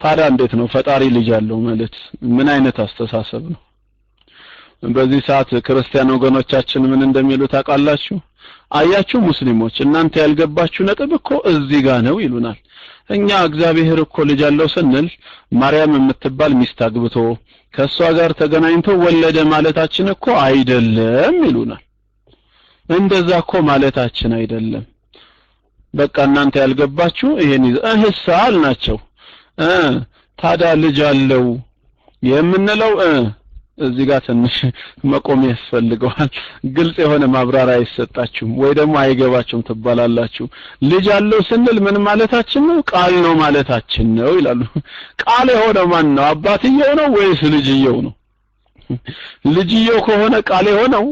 ታዲያ እንዴት ነው? ፈጣሪ ልጅ አለው ማለት ምን አይነት አስተሳሰብ ነው? በዚህ ሰዓት ክርስቲያን ወገኖቻችን ምን እንደሚሉ ታውቃላችሁ? አያችሁ ሙስሊሞች እናንተ ያልገባችሁ ነጥብ እኮ እዚህ ጋር ነው ይሉናል። እኛ እግዚአብሔር እኮ ልጅ አለው ስንል ማርያም የምትባል ሚስት አግብቶ ከእሷ ጋር ተገናኝቶ ወለደ ማለታችን እኮ አይደለም ይሉናል። እንደዛ እኮ ማለታችን አይደለም በቃ እናንተ ያልገባችሁ ይሄን ይዘ እህሳ አልናቸው ታዲያ ልጅ አለው የምንለው እ እዚህ ጋር ትንሽ [laughs] መቆም ያስፈልገዋል። ግልጽ የሆነ ማብራሪያ አይሰጣችሁም ወይ ደግሞ አይገባችሁም ትባላላችሁ። ልጅ አለው ስንል ምን ማለታችን ነው? ቃል ነው ማለታችን ነው ይላሉ። [laughs] ቃል የሆነው ማን ነው? አባትየው ነው ወይስ ልጅየው ነው? ልጅየው ከሆነ ቃል የሆነው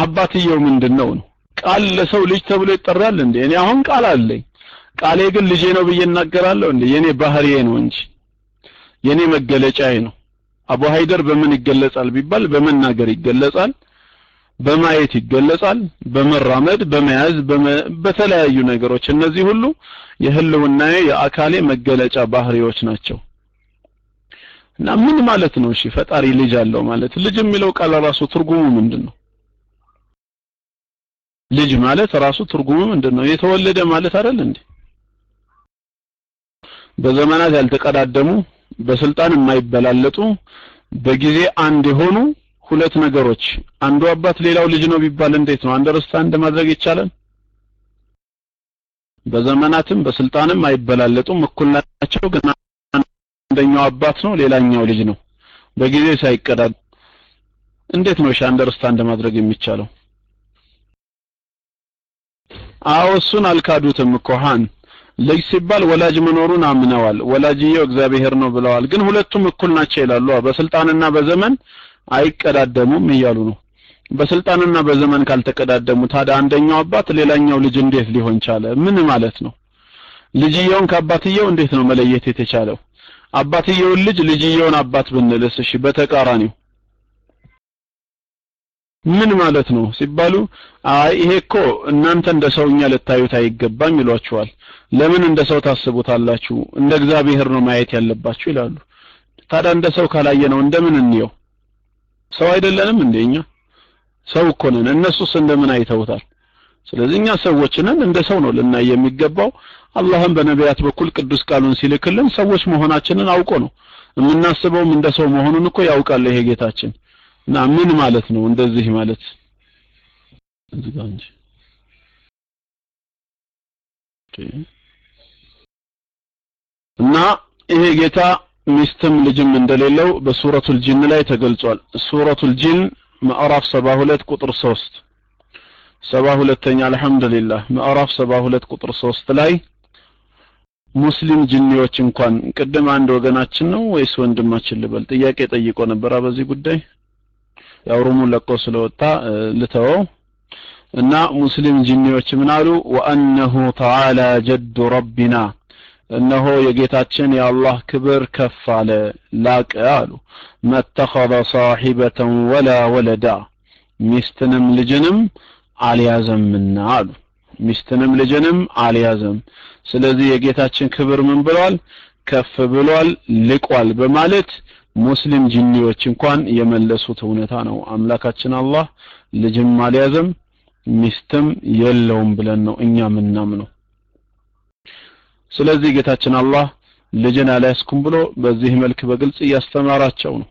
አባትየው ምንድነው ነው ቃል ለሰው ልጅ ተብሎ ይጠራል እንዴ? እኔ አሁን ቃል አለኝ። ቃሌ ግን ልጄ ነው ብዬ እናገራለሁ እንዴ? የኔ ባህሪዬ ነው እንጂ። የኔ መገለጫዬ ነው። አቡ ሃይደር በምን ይገለጻል ቢባል በመናገር ይገለጻል በማየት ይገለጻል በመራመድ በመያዝ በተለያዩ ነገሮች። እነዚህ ሁሉ የህልውናዬ የአካሌ መገለጫ ባህሪዎች ናቸው። እና ምን ማለት ነው? እሺ ፈጣሪ ልጅ አለው ማለት። ልጅ የሚለው ቃል ራሱ ትርጉሙ ምንድን ነው ልጅ ማለት ራሱ ትርጉሙ ምንድን ነው? የተወለደ ማለት አይደል እንዴ? በዘመናት ያልተቀዳደሙ በስልጣን የማይበላለጡ በጊዜ አንድ የሆኑ ሁለት ነገሮች። አንዱ አባት ሌላው ልጅ ነው ቢባል እንዴት ነው? አንደርስታንድ ማድረግ ይቻላል? በዘመናትም በስልጣንም አይበላለጡም። እኩል ናቸው። ግን አንደኛው አባት ነው ሌላኛው ልጅ ነው። በጊዜ ሳይቀዳድ እንዴት ነው እሺ አንደርስታንድ ማድረግ የሚቻለው አዎ እሱን አልካዱትም እኮ ሃን ልጅ ሲባል ወላጅ መኖሩን አምነዋል። ወላጅየው እግዚአብሔር ነው ብለዋል። ግን ሁለቱም እኩል ናቸው ይላሉ። በስልጣንና በዘመን አይቀዳደሙም እያሉ ነው። በስልጣንና በዘመን ካልተቀዳደሙ ታዲያ አንደኛው አባት ሌላኛው ልጅ እንዴት ሊሆን ቻለ? ምን ማለት ነው? ልጅየውን ከአባትየው እንዴት ነው መለየት የተቻለው? አባትየውን ልጅ ልጅየውን አባት ብንልስ? እሺ በተቃራኒው ምን ማለት ነው ሲባሉ አይ ይሄ እኮ እናንተ እንደ ሰውኛ ልታዩት አይገባም ይሏችኋል። ለምን እንደ ሰው ታስቡታላችሁ? እንደ እግዚአብሔር ነው ማየት ያለባችሁ ይላሉ። ታዲያ እንደ ሰው ካላየ ነው እንደምን እንየው? ሰው አይደለንም እንደኛ ሰው እኮ ነን። እነሱስ እንደምን አይተውታል? ስለዚህ እኛ ሰዎች ነን። እንደ ሰው ነው ልናይ የሚገባው። አላህም በነቢያት በኩል ቅዱስ ቃሉን ሲልክልን ሰዎች መሆናችንን አውቆ ነው። የምናስበውም እንደ ሰው መሆኑን እኮ ያውቃል ይሄ ጌታችን እና ምን ማለት ነው እንደዚህ ማለት? እዚህ ጋር እንጂ። እና ይሄ ጌታ ሚስትም ልጅም እንደሌለው በሱረቱል ጂን ላይ ተገልጿል። ሱረቱል ጂን ምዕራፍ 72 ቁጥር 3 72ኛ አልহামዱሊላህ ምዕራፍ 72 ቁጥር 3 ላይ ሙስሊም ጅኒዎች እንኳን ቅድም አንድ ወገናችን ነው ወይስ ወንድማችን ልበል? ጥያቄ ጠይቆ ነበር በዚህ ጉዳይ ያው ለቆ ስለወጣ ልተወው። እና ሙስሊም ጂኒዎች ምን አሉ? ወአነሁ ተዓላ ጀዱ ረቢና እነሆ የጌታችን የአላህ ክብር ከፍ አለ ላቀ አሉ። መተኸዘ ሳሒበተን ወላ ወለዳ ሚስትንም ልጅንም አልያዘምና አሉ። ሚስትንም ልጅንም አልያዘም። ስለዚህ የጌታችን ክብር ምን ብሏል? ከፍ ብሏል ልቋል በማለት ሙስሊም ጂኒዎች እንኳን የመለሱት እውነታ ነው። አምላካችን አላህ ልጅም አልያዘም ሚስትም የለውም ብለን ነው እኛ ምናምነው ስለዚህ ጌታችን አላህ ልጅን አልያዝኩም ብሎ በዚህ መልክ በግልጽ እያስተማራቸው ነው።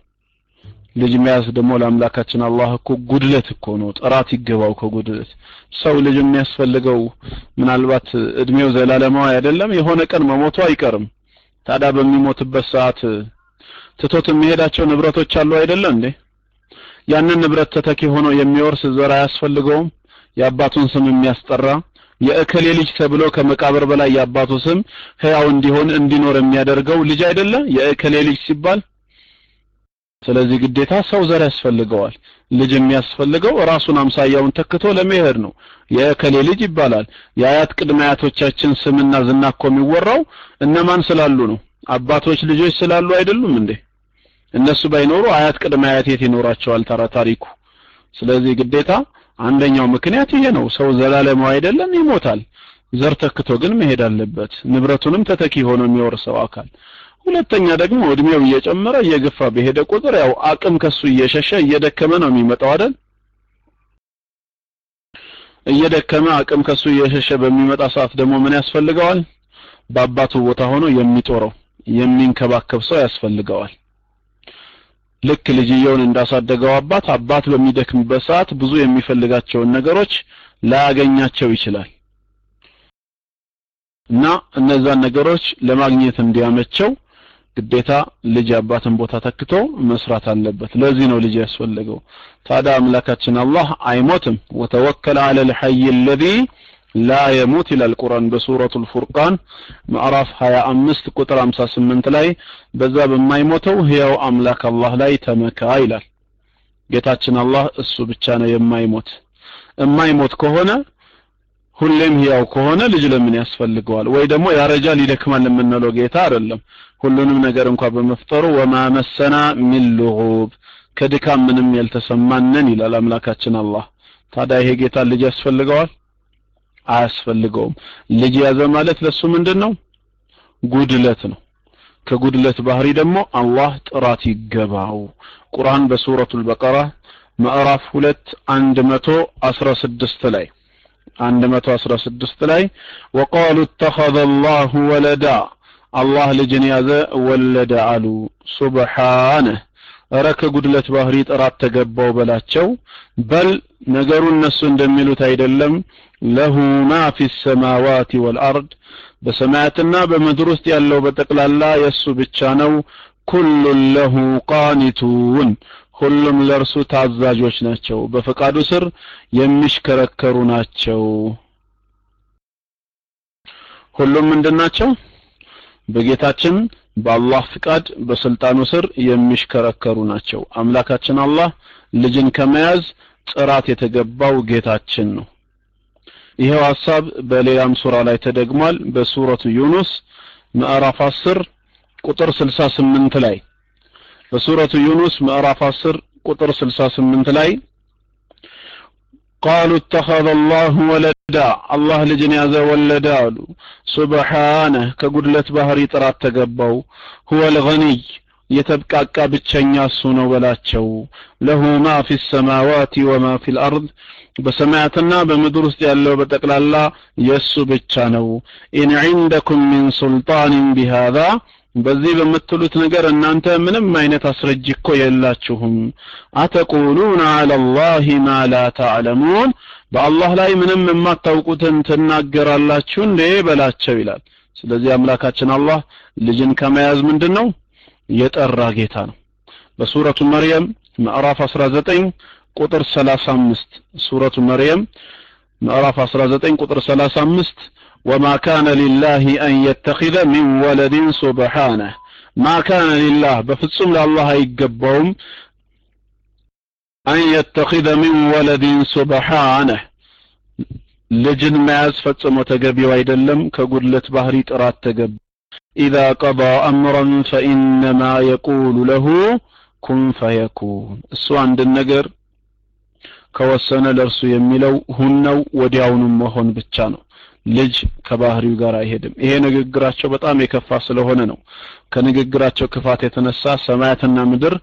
ልጅ መያዝ ደግሞ ለአምላካችን አላህ እኮ ጉድለት እኮ ነው። ጥራት ይገባው ከጉድለት። ሰው ልጅ የሚያስፈልገው ምናልባት እድሜው ዘላለማዊ አይደለም የሆነ ቀን መሞቱ አይቀርም። ታዲያ በሚሞትበት ሰዓት ትቶት የሚሄዳቸው ንብረቶች አሉ አይደለም እንዴ? ያንን ንብረት ተተኪ ሆኖ የሚወርስ ዘር አያስፈልገውም? የአባቱን ስም የሚያስጠራ የእከሌ ልጅ ተብሎ ከመቃብር በላይ የአባቱ ስም ህያው እንዲሆን እንዲኖር የሚያደርገው ልጅ አይደለ? የእከሌ ልጅ ሲባል። ስለዚህ ግዴታ ሰው ዘር ያስፈልገዋል። ልጅ የሚያስፈልገው ራሱን አምሳያውን ተክቶ ለመሄድ ነው። የእከሌ ልጅ ይባላል። የአያት ቅድመ አያቶቻችን ስምና ዝና እኮ የሚወራው እነማን ስላሉ ነው? አባቶች ልጆች ስላሉ አይደሉም እንዴ እነሱ ባይኖሩ አያት ቅድመ አያት የት ይኖራቸዋል ተራ ታሪኩ? ስለዚህ ግዴታ አንደኛው ምክንያት ይሄ ነው። ሰው ዘላለማዊ አይደለም ይሞታል። ዘር ተክቶ ግን መሄድ አለበት። ንብረቱንም ተተኪ ሆኖ የሚወርሰው አካል። ሁለተኛ ደግሞ እድሜው እየጨመረ እየገፋ በሄደ ቁጥር ያው አቅም ከሱ እየሸሸ እየደከመ ነው የሚመጣው አይደል? እየደከመ አቅም ከሱ እየሸሸ በሚመጣ ሰዓት ደግሞ ምን ያስፈልገዋል? በአባቱ ቦታ ሆኖ የሚጦረው የሚንከባከብ ሰው ያስፈልገዋል ልክ ልጅየውን እንዳሳደገው አባት አባት በሚደክምበት ሰዓት ብዙ የሚፈልጋቸውን ነገሮች ላያገኛቸው ይችላል እና እነዛን ነገሮች ለማግኘት እንዲያመቸው ግዴታ ልጅ አባትን ቦታ ተክቶ መስራት አለበት። ለዚህ ነው ልጅ ያስፈለገው። ታዲያ አምላካችን አላህ አይሞትም። ወተወከል አለል ሐይ አለዚ ላ ላየሞት ይላል ቁርአን በሱረቱል ፉርቃን ምዕራፍ 25 ቁጥር 58 ላይ በዛ በማይሞተው ህያው አምላክ አላህ ላይ ተመካ ይላል። ጌታችን አላህ እሱ ብቻ ነው የማይሞት። የማይሞት ከሆነ ሁሌም ህያው ከሆነ ልጅ ለምን ያስፈልገዋል? ወይ ደግሞ ያረጃ ሊደክማል የምንለው ጌታ አይደለም። ሁሉንም ነገር እንኳ በመፍጠሩ ወማ መሰና ሚን ከድካም ምንም ያልተሰማነን ይላል አምላካችን አላህ። ታዲያ ይሄ ጌታ ልጅ ያስፈልገዋል? አያስፈልገውም። ልጅ ያዘ ማለት ለሱ ምንድን ነው? ጉድለት ነው። ከጉድለት ባህሪ ደግሞ አላህ ጥራት ይገባው። ቁርአን በሱረቱል በቀራ ምዕራፍ ሁለት አንድ መቶ አስራ ስድስት ላይ አንድ መቶ አስራ ስድስት ላይ ወቃሉ እተኸዘ አላሁ ወለዳ አላህ ልጅን ያዘ ወለደ አሉ። ሱብሓነህ እረ ከጉድለት ባህሪ ጥራት ተገባው በላቸው። በል ነገሩ እነሱ እንደሚሉት አይደለም። ለሁ ማ ፊ ሰማዋት ወልአርድ በሰማያትና በምድር ውስጥ ያለው በጠቅላላ የእሱ ብቻ ነው። ኩሉን ለሁ ቃኒቱን ሁሉም ለእርሱ ታዛዦች ናቸው። በፈቃዱ ስር የሚሽከረከሩ ናቸው። ሁሉም ምንድን ናቸው? በጌታችን በአላህ ፍቃድ በስልጣኑ ስር የሚሽከረከሩ ናቸው። አምላካችን አላህ ልጅን ከመያዝ ጥራት የተገባው ጌታችን ነው ይሄው ሐሳብ በሌላም ሱራ ላይ ተደግሟል በሱረቱ ዩኑስ ምዕራፍ 10 ቁጥር 68 ላይ በሱረቱ ዩኑስ ምዕራፍ 10 ቁጥር 68 ላይ قالوا اتخذ الله ولدا الله ልጅን ያዘ ወለደ አሉ ሱብሃነህ ከጉድለት ባህሪ ጥራት ተገባው هو الغني የተብቃቃ ብቸኛ እሱ ነው በላቸው። له ما في السماوات وما في الأرض። በሰማያትና በምድር ውስጥ ያለው በጠቅላላ የእሱ ብቻ ነው። إن عندكم من سلطان بهذا። በዚህ በምትሉት ነገር እናንተ ምንም አይነት አስረጅ እኮ የላችሁም። أتقولون على الله ما لا تعلمون። በአላህ ላይ ምንም የማታውቁትን ትናገራላችሁ እንዴ በላቸው ይላል። ስለዚህ አምላካችን አላህ ልጅን ከመያዝ ምንድን ነው የጠራ ጌታ ነው። በሱረቱ መርየም ምዕራፍ 19 ቁጥር 35 ሱረቱ መርየም ምዕራፍ 19 ቁጥር 35 ወማ ካነ ሊላህ አን የተኪዘ ሚን ወለድን ሱብሓነህ ማ ካነ ሊላህ በፍጹም ለአላህ አይገባውም። አን የተኪዘ ሚን ወለድን ሱብሓነህ ልጅን መያዝ ፈጽሞ ተገቢው አይደለም። ከጉድለት ባህሪ ጥራት ተገባ إذا قضى أمرا فإنما يقول له كن فيكون እሱ አንድ ነገር ከወሰነ ለእርሱ የሚለው ሁን ነው ወዲያውኑ መሆን ብቻ ነው ልጅ ከባህሪው ጋር አይሄድም ይሄ ንግግራቸው በጣም የከፋ ስለሆነ ነው ከንግግራቸው ክፋት የተነሳ ሰማያትና ምድር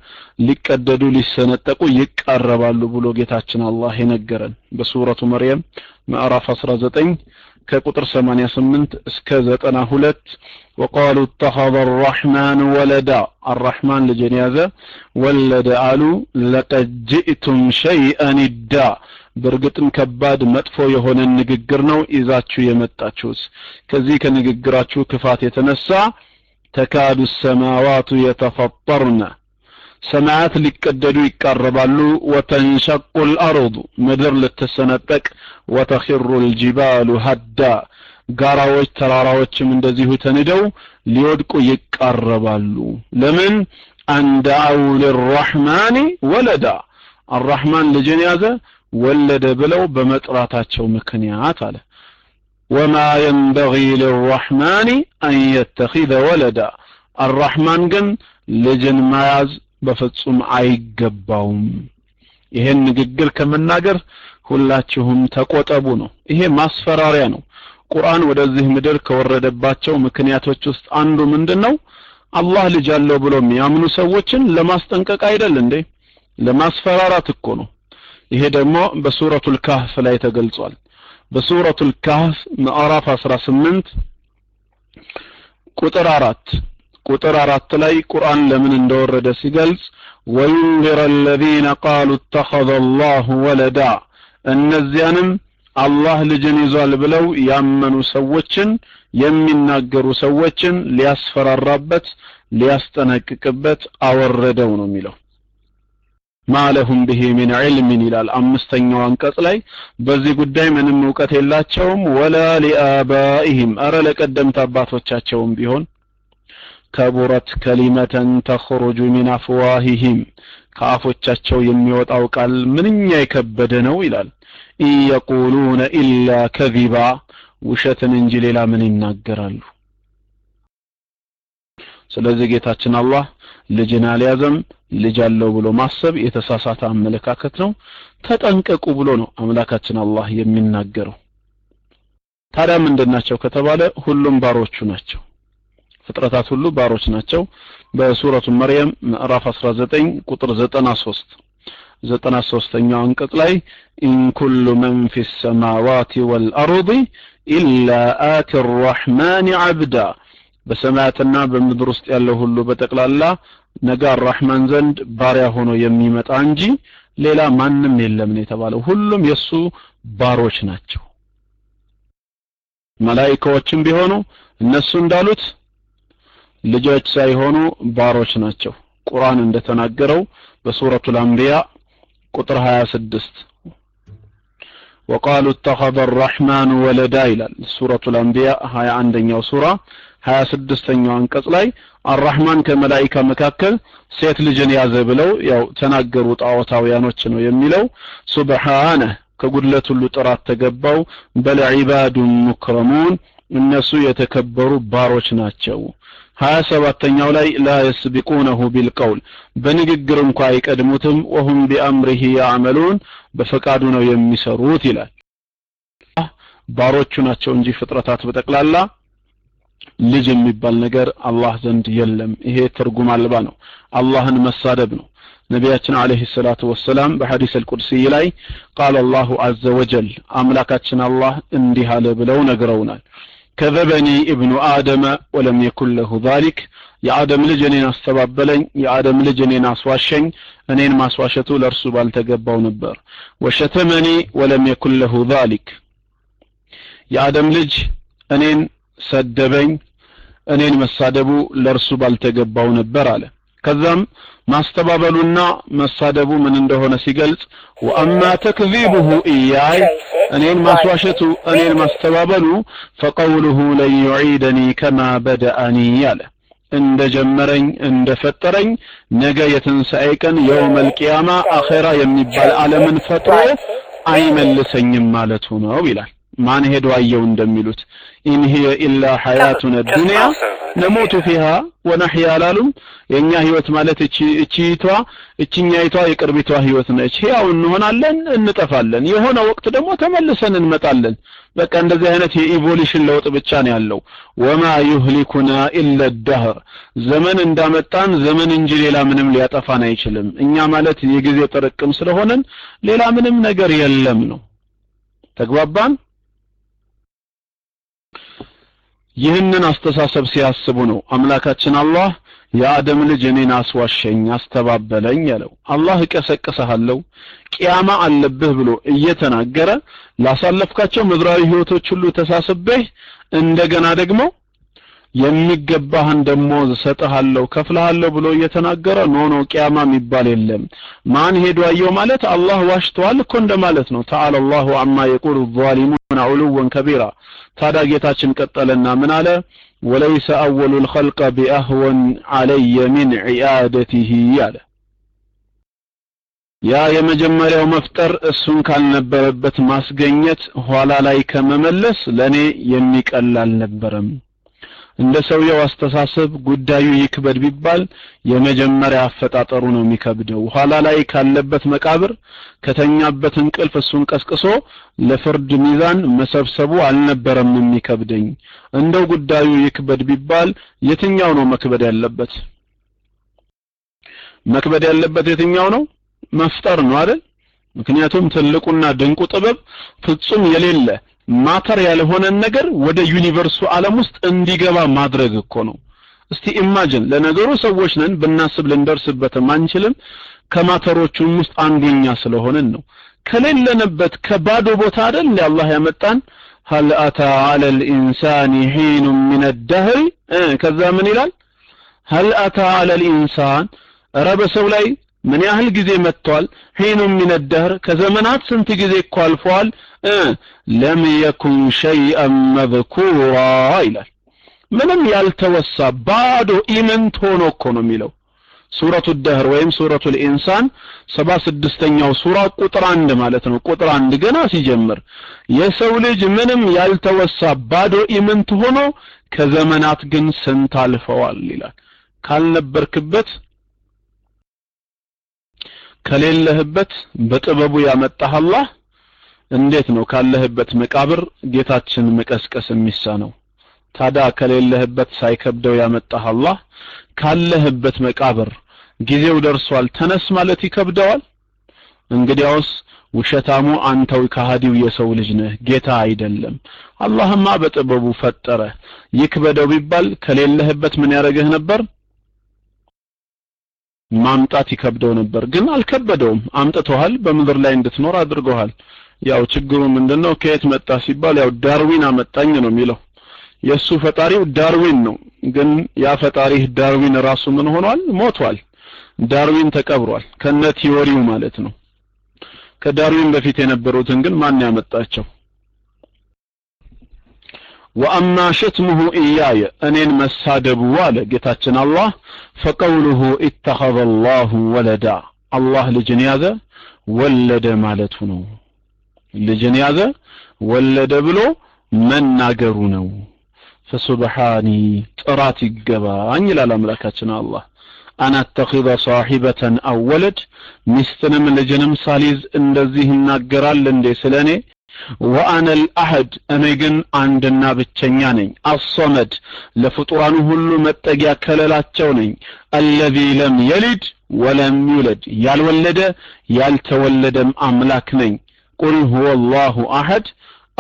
ሊቀደዱ ሊሰነጠቁ ይቃረባሉ ብሎ ጌታችን አላህ የነገረን በሱረቱ መርየም ምዕራፍ 19 ከቁጥር 88 እስከ 92 وقالوا اتخذ الرحمن ولدا الرحمن ልጅን ያዘ ወለደ አሉ لقد جئتم شيئا إدا በእርግጥም ከባድ መጥፎ የሆነ ንግግር ነው ይዛችሁ የመጣችሁት ከዚህ ከንግግራችሁ ክፋት የተነሳ ተካዱ ሰማዋቱ የተፈጠርነ ሰማያት ሊቀደዱ ይቃረባሉ ወተንሸቁ ልአርዱ ምድር ልትሰነጠቅ ወተኪሩ ልጅባሉ ሀዳ ጋራዎች ተራራዎችም እንደዚሁ ተንደው ሊወድቁ ይቃረባሉ። ለምን? አንዳአው ልራሕማኒ ወለዳ። አራሕማን ልጅን ያዘ ወለደ ብለው በመጥራታቸው ምክንያት አለ። ወማ የንበጊ ልራሕማን አን የተኪዘ ወለዳ። አራሕማን ግን ልጅን መያዝ በፍጹም አይገባውም። ይሄን ንግግር ከመናገር ሁላችሁም ተቆጠቡ ነው። ይሄ ማስፈራሪያ ነው ቁርአን ወደዚህ ምድር ከወረደባቸው ምክንያቶች ውስጥ አንዱ ምንድን ነው አላህ ልጅ አለው ብሎ የሚያምኑ ሰዎችን ለማስጠንቀቅ አይደል እንዴ? ለማስፈራራት እኮ ነው። ይሄ ደግሞ በሱረቱል ካህፍ ላይ ተገልጿል። በሱረቱል ካህፍ ምዕራፍ 18 ቁጥር አራት ቁጥር አራት ላይ ቁርአን ለምን እንደወረደ ሲገልጽ ወዩንዚረ አለዚነ ቃሉ እተኸዘ አላሁ ወለዳ እነዚያንም አላህ ልጅን ይዟል ብለው ያመኑ ሰዎችን የሚናገሩ ሰዎችን ሊያስፈራራበት ሊያስጠነቅቅበት አወረደው ነው የሚለው። ማለሁም ብሄ ሚን ዒልሚን ይላል አምስተኛው አንቀጽ ላይ። በዚህ ጉዳይ ምንም እውቀት የላቸውም። ወላ ሊአባኢህም አረ ለቀደምት አባቶቻቸውም ቢሆን ከቡረት ከሊመተን ተኽሩጁ ሚን አፍዋሂህም ከአፎቻቸው የሚወጣው ቃል ምንኛ የከበደ ነው ይላል ኢየቁሉነ ኢላ ከዚባ። ውሸትን እንጂ ሌላ ምን ይናገራሉ? ስለዚህ ጌታችን አላህ ልጅን አልያዘም ልጅ አለው ብሎ ማሰብ የተሳሳተ አመለካከት ነው። ተጠንቀቁ ብሎ ነው አምላካችን አላህ የሚናገረው። ታዲያ ምንድናቸው ከተባለ ሁሉም ባሮቹ ናቸው። ፍጥረታት ሁሉ ባሮች ናቸው። በሱረቱ መርየም ምዕራፍ 19 ቁጥር 93 ዘጠና ሶስተኛው አንቀጽ ላይ ኢንኩሉ መን ፊ ሰማዋት ወልአርድ ኢላ አቲ ራሕማን አብዳ በሰማያትና በምድር ውስጥ ያለው ሁሉ በጠቅላላ ነገ አራሕማን ዘንድ ባሪያ ሆኖ የሚመጣ እንጂ ሌላ ማንም የለም ነው የተባለው። ሁሉም የእሱ ባሮች ናቸው። መላኢካዎችም ቢሆኑ እነሱ እንዳሉት ልጆች ሳይሆኑ ባሮች ናቸው። ቁርአን እንደተናገረው በሱረቱ አንቢያ ቁጥር 26 وقالوا اتخذ الرحمن ولدا ይላል ሱረቱል አንቢያ 21ኛው ሱራ 26ኛው አንቀጽ ላይ አራህማን ከመላኢካ መካከል ሴት ልጅን ያዘ ብለው ያው ተናገሩ ጣዖታውያኖች ነው የሚለው ሱብሃነ ከጉድለት ሁሉ ጥራት ተገባው በል ዒባዱን ሙክረሙን እነሱ የተከበሩ ባሮች ናቸው ሀያ ሰባተኛው ላይ ላ የስቢቁነሁ ቢልቀውል በንግግር እንኳ አይቀድሙትም ወሁም ቢአምሪሂ ያዕመሉን በፈቃዱ ነው የሚሰሩት ይላል። ባሮቹ ናቸው እንጂ ፍጥረታት በጠቅላላ ልጅ የሚባል ነገር አላህ ዘንድ የለም። ይሄ ትርጉም አልባ ነው። አላህን መሳደብ ነው። ነቢያችን አለይሂ ሰላቱ ወሰላም በሐዲስ አልቁድሲ ላይ ቃል አላሁ አዘ ወጀል አምላካችን አላህ እንዲህ አለ ብለው ነግረውናል ከዘበኒ ኢብኑ አደመ ወለም የኩን ለሁ ዛሊክ። የአደም ልጅ እኔን አስተባበለኝ የአደም ልጅ እኔን አስዋሸኝ እኔን ማስዋሸቱ ለእርሱ ባልተገባው ነበር። ወሸተመኒ ወለም የኩን ለሁ ዛሊክ። የአደም ልጅ እኔን ሰደበኝ እኔን መሳደቡ ለእርሱ ባልተገባው ነበር አለ ከዛም ማስተባበሉና መሳደቡ ምን እንደሆነ ሲገልጽ ወአማ ተክዚቡሁ ኢያይ እኔን ማስዋሸቱ እኔን ማስተባበሉ ፈቀውሉሁ ለን ዩዒደኒ ከማ በደአኒ አለ። እንደ ጀመረኝ እንደ ፈጠረኝ ነገ የትንሣኤ ቀን የውመል ቂያማ አኼራ የሚባል ዓለምን ፈጥሮ አይመልሰኝም ማለቱ ነው ይላል ማን ሄዶ አየው እንደሚሉት? إن هي إلا حياتنا الدنيا نموت فيها ونحيا አላሉም። የእኛ ህይወት ማለት እቺቷ እችኛይቷ የቅርቢቷ ህይወት ነች። ሕያው እንሆናለን እንጠፋለን። የሆነ ወቅት ደግሞ ተመልሰን እንመጣለን። በቃ እንደዚህ አይነት የ evolution ለውጥ ብቻ ነው ያለው። وما يهلكنا إلا الدهر ዘመን እንዳመጣን ዘመን እንጂ ሌላ ምንም ሊያጠፋን አይችልም። እኛ ማለት የጊዜ ጥርቅም ስለሆነን ሌላ ምንም ነገር የለም ነው። ተግባባን ይህንን አስተሳሰብ ሲያስቡ ነው አምላካችን አላህ የአደም ልጅ እኔን አስዋሸኝ አስተባበለኝ ያለው። አላህ እቀሰቅሰሃለሁ ቂያማ አለብህ ብሎ እየተናገረ ላሳለፍካቸው ምድራዊ ህይወቶች ሁሉ ተሳስቤህ እንደገና ደግሞ የሚገባህን ደሞዝ እሰጥሃለሁ ከፍልሃለሁ ብሎ እየተናገረ no no ቂያማ የሚባል የለም። ማን ሄዶ አየው ማለት አላህ ዋሽተዋል እኮ እንደማለት ነው። ተዓላ አላሁ አማ የቁሉ ዛሊሙን ዑሉወን ከቢራ። ታዲያ ጌታችን ቀጠለና ምን አለ? ወለይሰ አወሉ ልኸልቀ ቢአህወን አለየ ሚን ዒያደቲህ አለ። ያ የመጀመሪያው መፍጠር እሱን ካልነበረበት ማስገኘት ኋላ ላይ ከመመለስ ለእኔ የሚቀል አልነበረም እንደ ሰውየው አስተሳሰብ ጉዳዩ ይክበድ ቢባል የመጀመሪያ አፈጣጠሩ ነው የሚከብደው። ኋላ ላይ ካለበት መቃብር ከተኛበት እንቅልፍ እሱን ቀስቅሶ ለፍርድ ሚዛን መሰብሰቡ አልነበረም የሚከብደኝ። እንደው ጉዳዩ ይክበድ ቢባል የትኛው ነው መክበድ ያለበት? መክበድ ያለበት የትኛው ነው? መፍጠር ነው አይደል? ምክንያቱም ትልቁና ድንቁ ጥበብ ፍጹም የሌለ ማተር ያልሆነን ነገር ወደ ዩኒቨርሱ ዓለም ውስጥ እንዲገባ ማድረግ እኮ ነው እስቲ ኢማጅን ለነገሩ ሰዎች ነን ብናስብ ልንደርስበትም አንችልም ከማተሮቹም ውስጥ አንዱኛ ስለሆንን ነው ከሌለንበት ከባዶ ቦታ አይደል አላህ ያመጣን هل أتى على الإنسان حين من الدهر ከዛ ምን ይላል هل أتى على الإنسان ረበ ሰው ላይ ምን ያህል ጊዜ መጥቷል ሒኑ ሚን الدهر ከዘመናት ስንት ጊዜ እኮ አልፈዋል ለም የኩን ሸይአን መذኩራ ይላል። ምንም ያልተወሳ ባዶ ኢምንት ሆኖ እኮ ነው የሚለው። ሱረቱ ደህር ወይም ሱረቱ ልኢንሳን ሰባ ስድስተኛው ሱራ ቁጥር አንድ ማለት ነው። ቁጥር አንድ ገና ሲጀምር የሰው ልጅ ምንም ያልተወሳ ባዶ ኢምንት ሆኖ ከዘመናት ግን ስንት አልፈዋል ይላል። ካልነበርክበት ከሌለህበት በጥበቡ ያመጣህ አላህ እንዴት ነው ካለህበት መቃብር ጌታችን መቀስቀስ የሚሳነው? ታዲያ ከሌለህበት ሳይከብደው ያመጣህ አላህ? ካለህበት መቃብር ጊዜው ደርሷል ተነስ ማለት ይከብደዋል? እንግዲያውስ ውሸታሙ አንተው ከሃዲው የሰው ልጅ ነህ ጌታ አይደለም። አላህማ በጥበቡ ፈጠረ። ይክበደው ቢባል ከሌለህበት ምን ያደረገህ ነበር? ማምጣት ይከብደው ነበር። ግን አልከበደውም። አምጥቶሃል በምድር ላይ እንድትኖር አድርጎሃል ያው ችግሩ ምንድነው? ከየት መጣ ሲባል ያው ዳርዊን አመጣኝ ነው የሚለው። የሱ ፈጣሪው ዳርዊን ነው። ግን ያ ፈጣሪህ ዳርዊን ራሱ ምን ሆኗል? ሞቷል። ዳርዊን ተቀብሯል። ከነ theory ው ማለት ነው። ከዳርዊን በፊት የነበሩትን ግን ማን ያመጣቸው? وأما شتمه إياي እኔን መሳደቡ አለ ጌታችን አላህ። فقوله اتخذ الله ولدا አላህ ልጅን ያዘ ወለደ ማለቱ ነው ልጅን ያዘ ወለደ ብሎ መናገሩ ነው። ፈሱብሓኒ ጥራት ይገባኝ ይላል አምላካችን አላህ። አን ሳሒበተን አው ወለድ ሚስትንም ልጅንም ሳሊዝ እንደዚህ ይናገራል እንዴ ስለ እኔ ወአነ ልአሐድ እኔ ግን አንድና ብቸኛ ነኝ። አሶመድ ለፍጡራኑ ሁሉ መጠጊያ ከለላቸው ነኝ። الذي لم يلد ولم يولد ያልወለደ ያልተወለደም አምላክ ነኝ قل هو الله أحد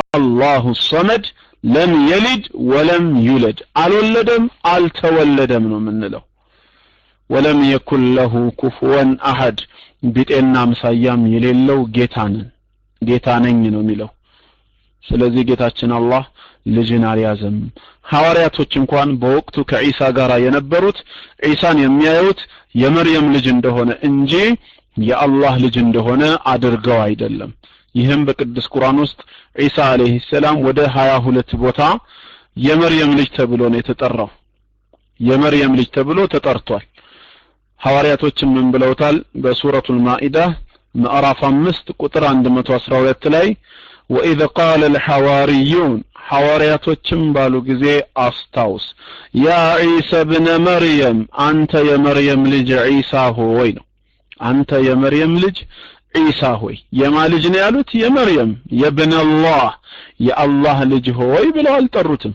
الله الصمد لم يلد ولم يولد አልወለደም አልተወለደም ነው የምንለው። ولم يكن له كفوا أحد። ቢጤና አምሳያም የሌለው ጌታ ጌታ ነኝ ነው የሚለው። ስለዚህ ጌታችን አላህ ልጅን አልያዘም። ሐዋርያቶች እንኳን በወቅቱ ከዒሳ ጋር የነበሩት ዒሳን የሚያዩት የመርየም ልጅ እንደሆነ እንጂ የአላህ ልጅ እንደሆነ አድርገው አይደለም ይህም በቅዱስ ቁርአን ውስጥ ዒሳ አለይሂ ሰላም ወደ ሀያ ሁለት ቦታ የመርየም ልጅ ተብሎ ነው የተጠራው። የመርየም ልጅ ተብሎ ተጠርቷል። ሐዋርያቶችም ምን ብለውታል? በሱረቱል ማኢዳ ምዕራፍ አምስት ቁጥር 112 ላይ ወኢዘ ቃለ ልሐዋርዩን ሐዋርያቶችም ባሉ ጊዜ አስታውስ ያ ዒሳ ብነ መርየም አንተ የመርየም ልጅ ዒሳ ሆይ ነው። አንተ የመርየም ልጅ ዒሳ ሆይ የማ ልጅ ነው ያሉት? የመርየም። የብን አላህ የአላህ ልጅ ሆይ ብለው አልጠሩትም።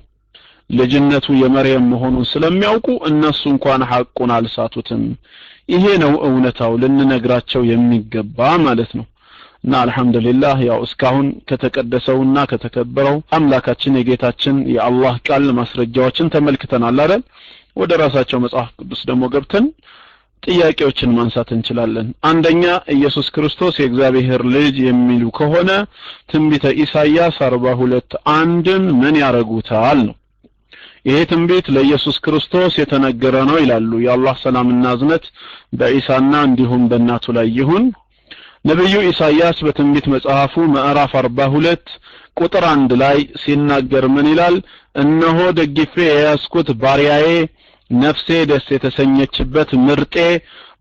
ልጅነቱ የመርየም መሆኑን ስለሚያውቁ እነሱ እንኳን ሐቁን አልሳቱትም። ይሄ ነው እውነታው ልንነግራቸው የሚገባ ማለት ነው። እና አልহামዱሊላህ ያው እስካሁን ከተቀደሰውና ከተከበረው አምላካችን የጌታችን የአላህ ቃል ማስረጃዎችን ተመልክተናል አይደል? ወደ ራሳቸው መጽሐፍ ቅዱስ ደግሞ ገብተን ጥያቄዎችን ማንሳት እንችላለን። አንደኛ ኢየሱስ ክርስቶስ የእግዚአብሔር ልጅ የሚሉ ከሆነ ትንቢተ ኢሳይያስ 42 አንድን ምን ያረጉታል ነው። ይሄ ትንቢት ለኢየሱስ ክርስቶስ የተነገረ ነው ይላሉ። የአላህ ሰላምና እዝነት በኢሳና እንዲሁም በእናቱ ላይ ይሁን። ነብዩ ኢሳይያስ በትንቢት መጽሐፉ ምዕራፍ 42 ቁጥር አንድ ላይ ሲናገር ምን ይላል? እነሆ ደግፌ የያዝኩት ባሪያዬ ነፍሴ ደስ የተሰኘችበት ምርጤ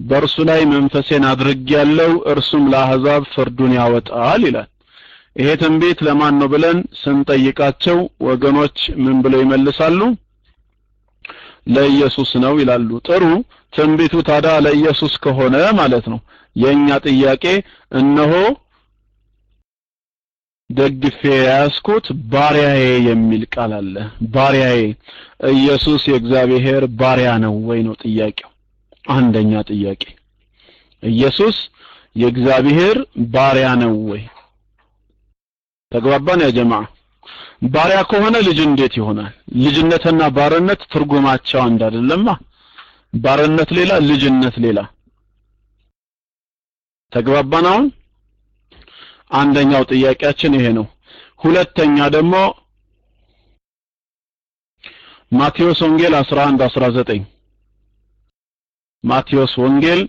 በእርሱ ላይ መንፈሴን አድርጌያለሁ እርሱም ለአሕዛብ ፍርዱን ያወጣል ይላል። ይሄ ትንቢት ለማን ነው ብለን ስንጠይቃቸው ወገኖች ምን ብለው ይመልሳሉ? ለኢየሱስ ነው ይላሉ። ጥሩ። ትንቢቱ ታዲያ ለኢየሱስ ከሆነ ማለት ነው። የኛ ጥያቄ እነሆ ደግፌ የያዝኩት ባሪያዬ የሚል ቃል አለ ባሪያዬ ኢየሱስ የእግዚአብሔር ባሪያ ነው ወይ ነው ጥያቄው አንደኛ ጥያቄ ኢየሱስ የእግዚአብሔር ባሪያ ነው ወይ ተግባባን ያ ጀማዓ ባሪያ ከሆነ ልጅ እንዴት ይሆናል? ልጅነትና ባርነት ትርጉማቸው አንድ አይደለማ። ባርነት ሌላ፣ ልጅነት ሌላ። ተግባባን? አሁን አንደኛው ጥያቄያችን ይሄ ነው። ሁለተኛ ደግሞ ማቴዎስ ወንጌል 11 19 ማቴዎስ ወንጌል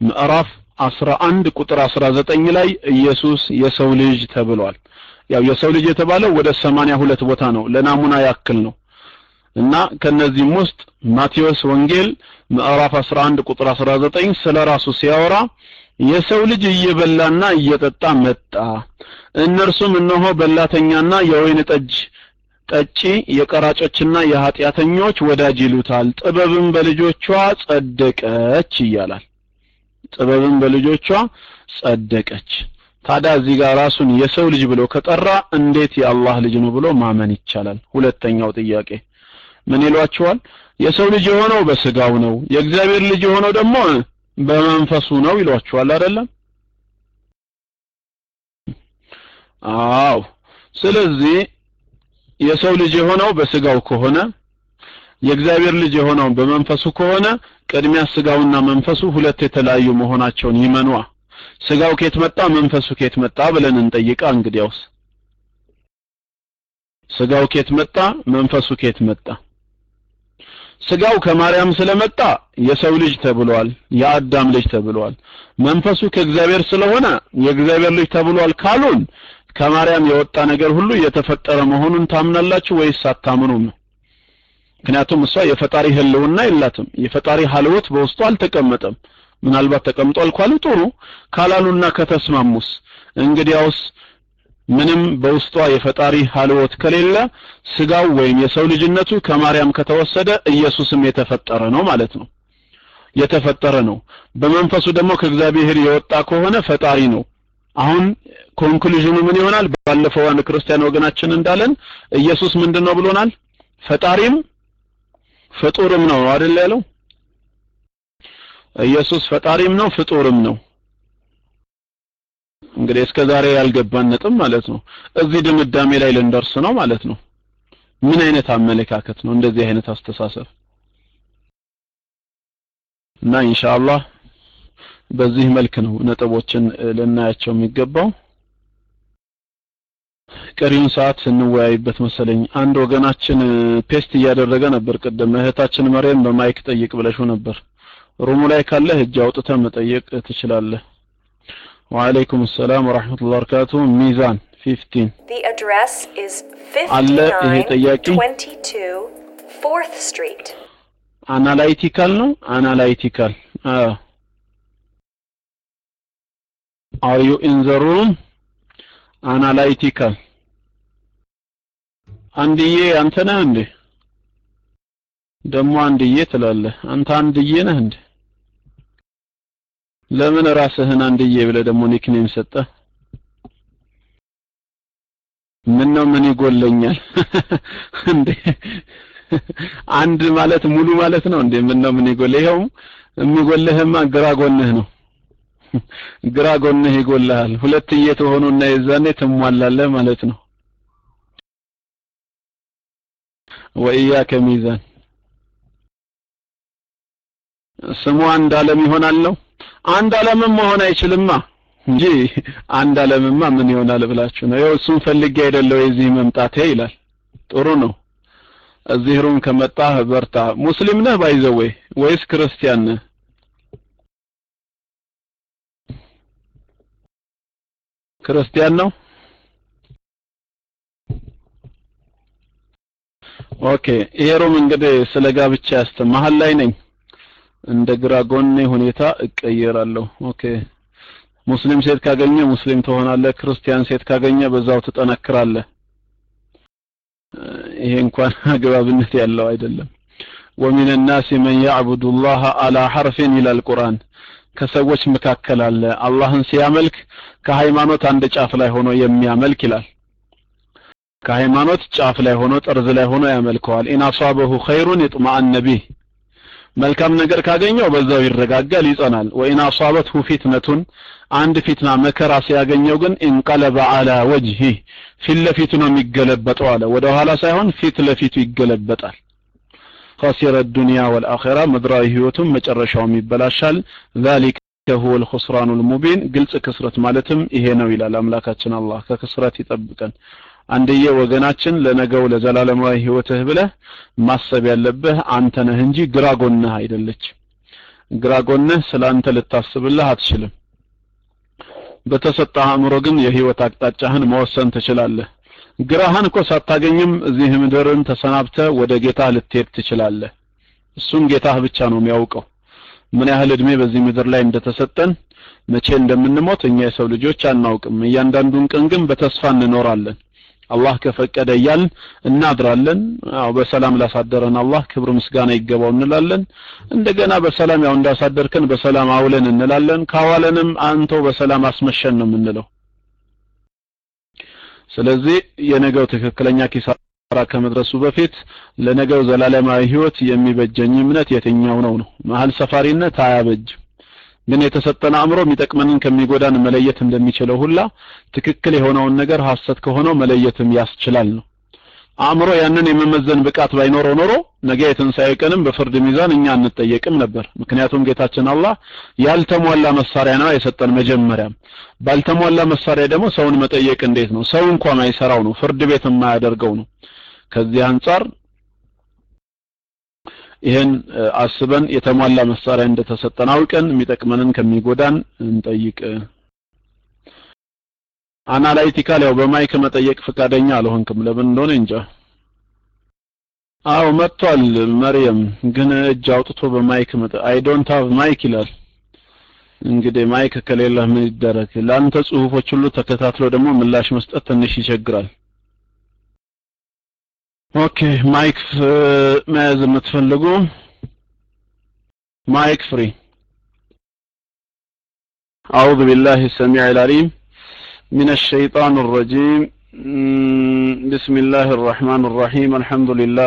ምዕራፍ 11 ቁጥር 19 ላይ ኢየሱስ የሰው ልጅ ተብሏል። ያው የሰው ልጅ የተባለው ወደ 82 ቦታ ነው፣ ለናሙና ያክል ነው። እና ከነዚህም ውስጥ ማቴዎስ ወንጌል ምዕራፍ 11 ቁጥር 19 ስለ ራሱ ሲያወራ የሰው ልጅ እየበላና እየጠጣ መጣ፣ እነርሱም እነሆ በላተኛና የወይን ጠጅ ጠጪ የቀራጮችና የኃጢአተኞች ወዳጅ ይሉታል፣ ጥበብም በልጆቿ ጸደቀች ይላል። ጥበብም በልጆቿ ጸደቀች። ታዲያ እዚህ ጋር ራሱን የሰው ልጅ ብሎ ከጠራ እንዴት የአላህ ልጅ ነው ብሎ ማመን ይቻላል? ሁለተኛው ጥያቄ ምን ይሏቸዋል? የሰው ልጅ የሆነው በስጋው ነው፣ የእግዚአብሔር ልጅ የሆነው ደግሞ በመንፈሱ ነው ይሏቸዋል አይደለም? አዎ። ስለዚህ የሰው ልጅ የሆነው በስጋው ከሆነ የእግዚአብሔር ልጅ የሆነው በመንፈሱ ከሆነ ቅድሚያ ስጋውና መንፈሱ ሁለት የተለያዩ መሆናቸውን ይመኗ። ስጋው ከየት መጣ፣ መንፈሱ ከየት መጣ ብለን እንጠይቃ። እንግዲያውስ ስጋው ከየት መጣ፣ መንፈሱ ከየት መጣ? ስጋው ከማርያም ስለመጣ የሰው ልጅ ተብሏል፣ የአዳም ልጅ ተብሏል። መንፈሱ ከእግዚአብሔር ስለሆነ የእግዚአብሔር ልጅ ተብሏል ካሉን ከማርያም የወጣ ነገር ሁሉ የተፈጠረ መሆኑን ታምናላችሁ ወይስ አታምኑም? ምክንያቱም እሷ የፈጣሪ ህልውና የላትም። የፈጣሪ ሀልወት በውስጡ አልተቀመጠም። ምናልባት ተቀምጧል ካሉ ጥሩ፣ ካላሉና ከተስማሙስ እንግዲያውስ ምንም በውስጧ የፈጣሪ ሀልወት ከሌለ ስጋው ወይም የሰው ልጅነቱ ከማርያም ከተወሰደ ኢየሱስም የተፈጠረ ነው ማለት ነው። የተፈጠረ ነው። በመንፈሱ ደግሞ ከእግዚአብሔር የወጣ ከሆነ ፈጣሪ ነው። አሁን ኮንክሉዥኑ ምን ይሆናል? ባለፈው አንድ ክርስቲያን ወገናችን እንዳለን ኢየሱስ ምንድን ነው ብሎናል? ፈጣሪም ፍጡርም ነው አይደል ያለው? ኢየሱስ ፈጣሪም ነው ፍጡርም ነው። እንግዲህ እስከ ዛሬ ያልገባን ነጥብ ማለት ነው። እዚህ ድምዳሜ ላይ ልንደርስ ነው ማለት ነው። ምን አይነት አመለካከት ነው እንደዚህ አይነት አስተሳሰብ? እና ኢንሻአላህ በዚህ መልክ ነው ነጥቦችን ልናያቸው የሚገባው። ቀሪውን ሰዓት እንወያይበት መሰለኝ። አንድ ወገናችን paste እያደረገ ነበር ቅድም። እህታችን መርየም በ mic ጠይቅ ብለሽው ነበር። room ኡ ላይ ካለህ እጅ አውጥተህ መጠየቅ ትችላለህ። وعليكم السلام ورحمة الله وبركاته። ሚዛን 15 The address is አለ ይሄ ጥያቄ 5922 4th Street. Analytical ነው። Analytical are you in the room Analytical አንድዬ አንተ ነህ እንዴ? ደግሞ አንድዬ ትላለህ። አንተ አንድዬ ነህ እንዴ? ለምን ራስህን አንድዬ ብለህ ደግሞ nickname ሰጠህ? ምን ነው ምን ይጎለኛል [laughs] እንዴ? አንድ ማለት ሙሉ ማለት ነው እንዴ? ምን ነው ምን ይጎል? ይኸው የሚጎልህማ ግራ ጎንህ ነው። [laughs] ግራ ጎንህ ይጎልሃል። ሁለትዬ ተሆኑና የዛኔ ትሟላለህ ማለት ነው። ወኢያከ ሚዛን ስሙ አንድ ዓለም ይሆናል ነው። አንድ ዓለምም መሆን አይችልማ እንጂ አንድ ዓለምማ ምን ይሆናል ብላችሁ ነው። ይኸው እሱን ፈልጌ አይደለው የዚህ መምጣቴ ይላል። ጥሩ ነው። እዚህ room ከመጣህ በርታ። ሙስሊም ነህ by the way ወይስ ክርስቲያን ነህ? ክርስቲያን ነው። OK ይሄ room እንግዲህ ስለ ጋብቻ ያስተ መሀል ላይ ነኝ። እንደ ግራ ጎኔ ሁኔታ እቀየራለሁ። OK ሙስሊም ሴት ካገኘ ሙስሊም ትሆናለህ። ክርስቲያን ሴት ካገኘ በዛው ትጠነክራለህ። ይሄ እንኳን [laughs] አግባብነት ያለው አይደለም። ومن الناس من يعبد الله على حرف ይላል ቁርአን። ከሰዎች መካከል አለ አላህን ሲያመልክ ከሃይማኖት አንድ ጫፍ ላይ ሆኖ የሚያመልክ ይላል። ከሃይማኖት ጫፍ ላይ ሆኖ ጠርዝ ላይ ሆኖ ያመልከዋል። إن أصابه خير اطمأن به መልካም ነገር ካገኘው በዛው ይረጋጋል ይጸናል ወኢን አሷበትሁ ፊትነቱን አንድ ፊትና መከራ ሲያገኘው ግን እንቀለበ አላ ወጅሂ ፊት ለፊቱ ነው የሚገለበጠው አለ ወደ ኋላ ሳይሆን ፊት ለፊቱ ይገለበጣል خسر الدنيا والآخرة ምድራዊ ህይወቱም መጨረሻውም ይበላሻል ذلك هو الخسران المبين ግልጽ ክስረት ማለትም ይሄ ነው ይላል አምላካችን አላህ ከክስረት ይጠብቀን አንድዬ ወገናችን ለነገው ለዘላለማዊ ህይወትህ ብለህ ማሰብ ያለብህ አንተ ነህ እንጂ ግራ ጎንህ አይደለች። ግራ ጎንህ ስለ አንተ ልታስብልህ አትችልም። በተሰጠህ አእምሮ ግን የህይወት አቅጣጫህን መወሰን ትችላለህ። ግራህን እኮ ሳታገኝም እዚህ ምድርን ተሰናብተ ወደ ጌታ ልትሄድ ትችላለህ። እሱም ጌታህ ብቻ ነው የሚያውቀው። ምን ያህል እድሜ በዚህ ምድር ላይ እንደተሰጠን መቼ እንደምንሞት እኛ የሰው ልጆች አናውቅም። እያንዳንዱን ቀን ግን በተስፋ እንኖራለን አላህ ከፈቀደ እያልን እናድራለን። አው በሰላም ላሳደረን አላህ ክብር ምስጋና ይገባው እንላለን። እንደገና በሰላም ያው እንዳሳደርከን በሰላም አውለን እንላለን። ካዋለንም አንተው በሰላም አስመሸን ነው የምንለው። ስለዚህ የነገው ትክክለኛ ኪሳራ ከመድረሱ በፊት ለነገው ዘላለማዊ ህይወት የሚበጀኝ እምነት የትኛው ነው ነው? መሀል ሰፋሪነት አያበጅም ግን የተሰጠን አእምሮ የሚጠቅመንን ከሚጎዳን መለየት እንደሚችለው ሁላ ትክክል የሆነውን ነገር ሐሰት ከሆነው መለየትም ያስችላል ነው። አእምሮ ያንን የመመዘን ብቃት ባይኖረው ኖሮ ነገ የትንሣኤ ቀንም በፍርድ ሚዛን እኛ አንጠየቅም ነበር። ምክንያቱም ጌታችን አላህ ያልተሟላ መሳሪያ ነው የሰጠን መጀመሪያም ባልተሟላ መሳሪያ ደግሞ ሰውን መጠየቅ እንዴት ነው? ሰው እንኳን አይሰራው ነው ፍርድ ቤት የማያደርገው ነው። ከዚህ አንጻር ይህን አስበን የተሟላ መሳሪያ እንደተሰጠን አውቀን የሚጠቅመንን ከሚጎዳን እንጠይቅ። Analytical ያው በ mic መጠየቅ ፈቃደኛ አልሆንክም። ለምን እንደሆነ እንጃ። አው መጥቷል መርየም ግን እጅ አውጥቶ በ mic መጠ I don't have mic ይላል። እንግዲህ ማይክ ከሌለ ምን ይደረግ? ለአንተ ጽሁፎች ሁሉ ተከታትሎ ደግሞ ምላሽ መስጠት ትንሽ ይቸግራል ኦኬ ማይክ መያዝ የምትፈልጉ ማይክ ፍሪ أعوذ بالله السميع العليم من الشيطان الرجيم بسم الله الرحمن الرحيم الحمد لله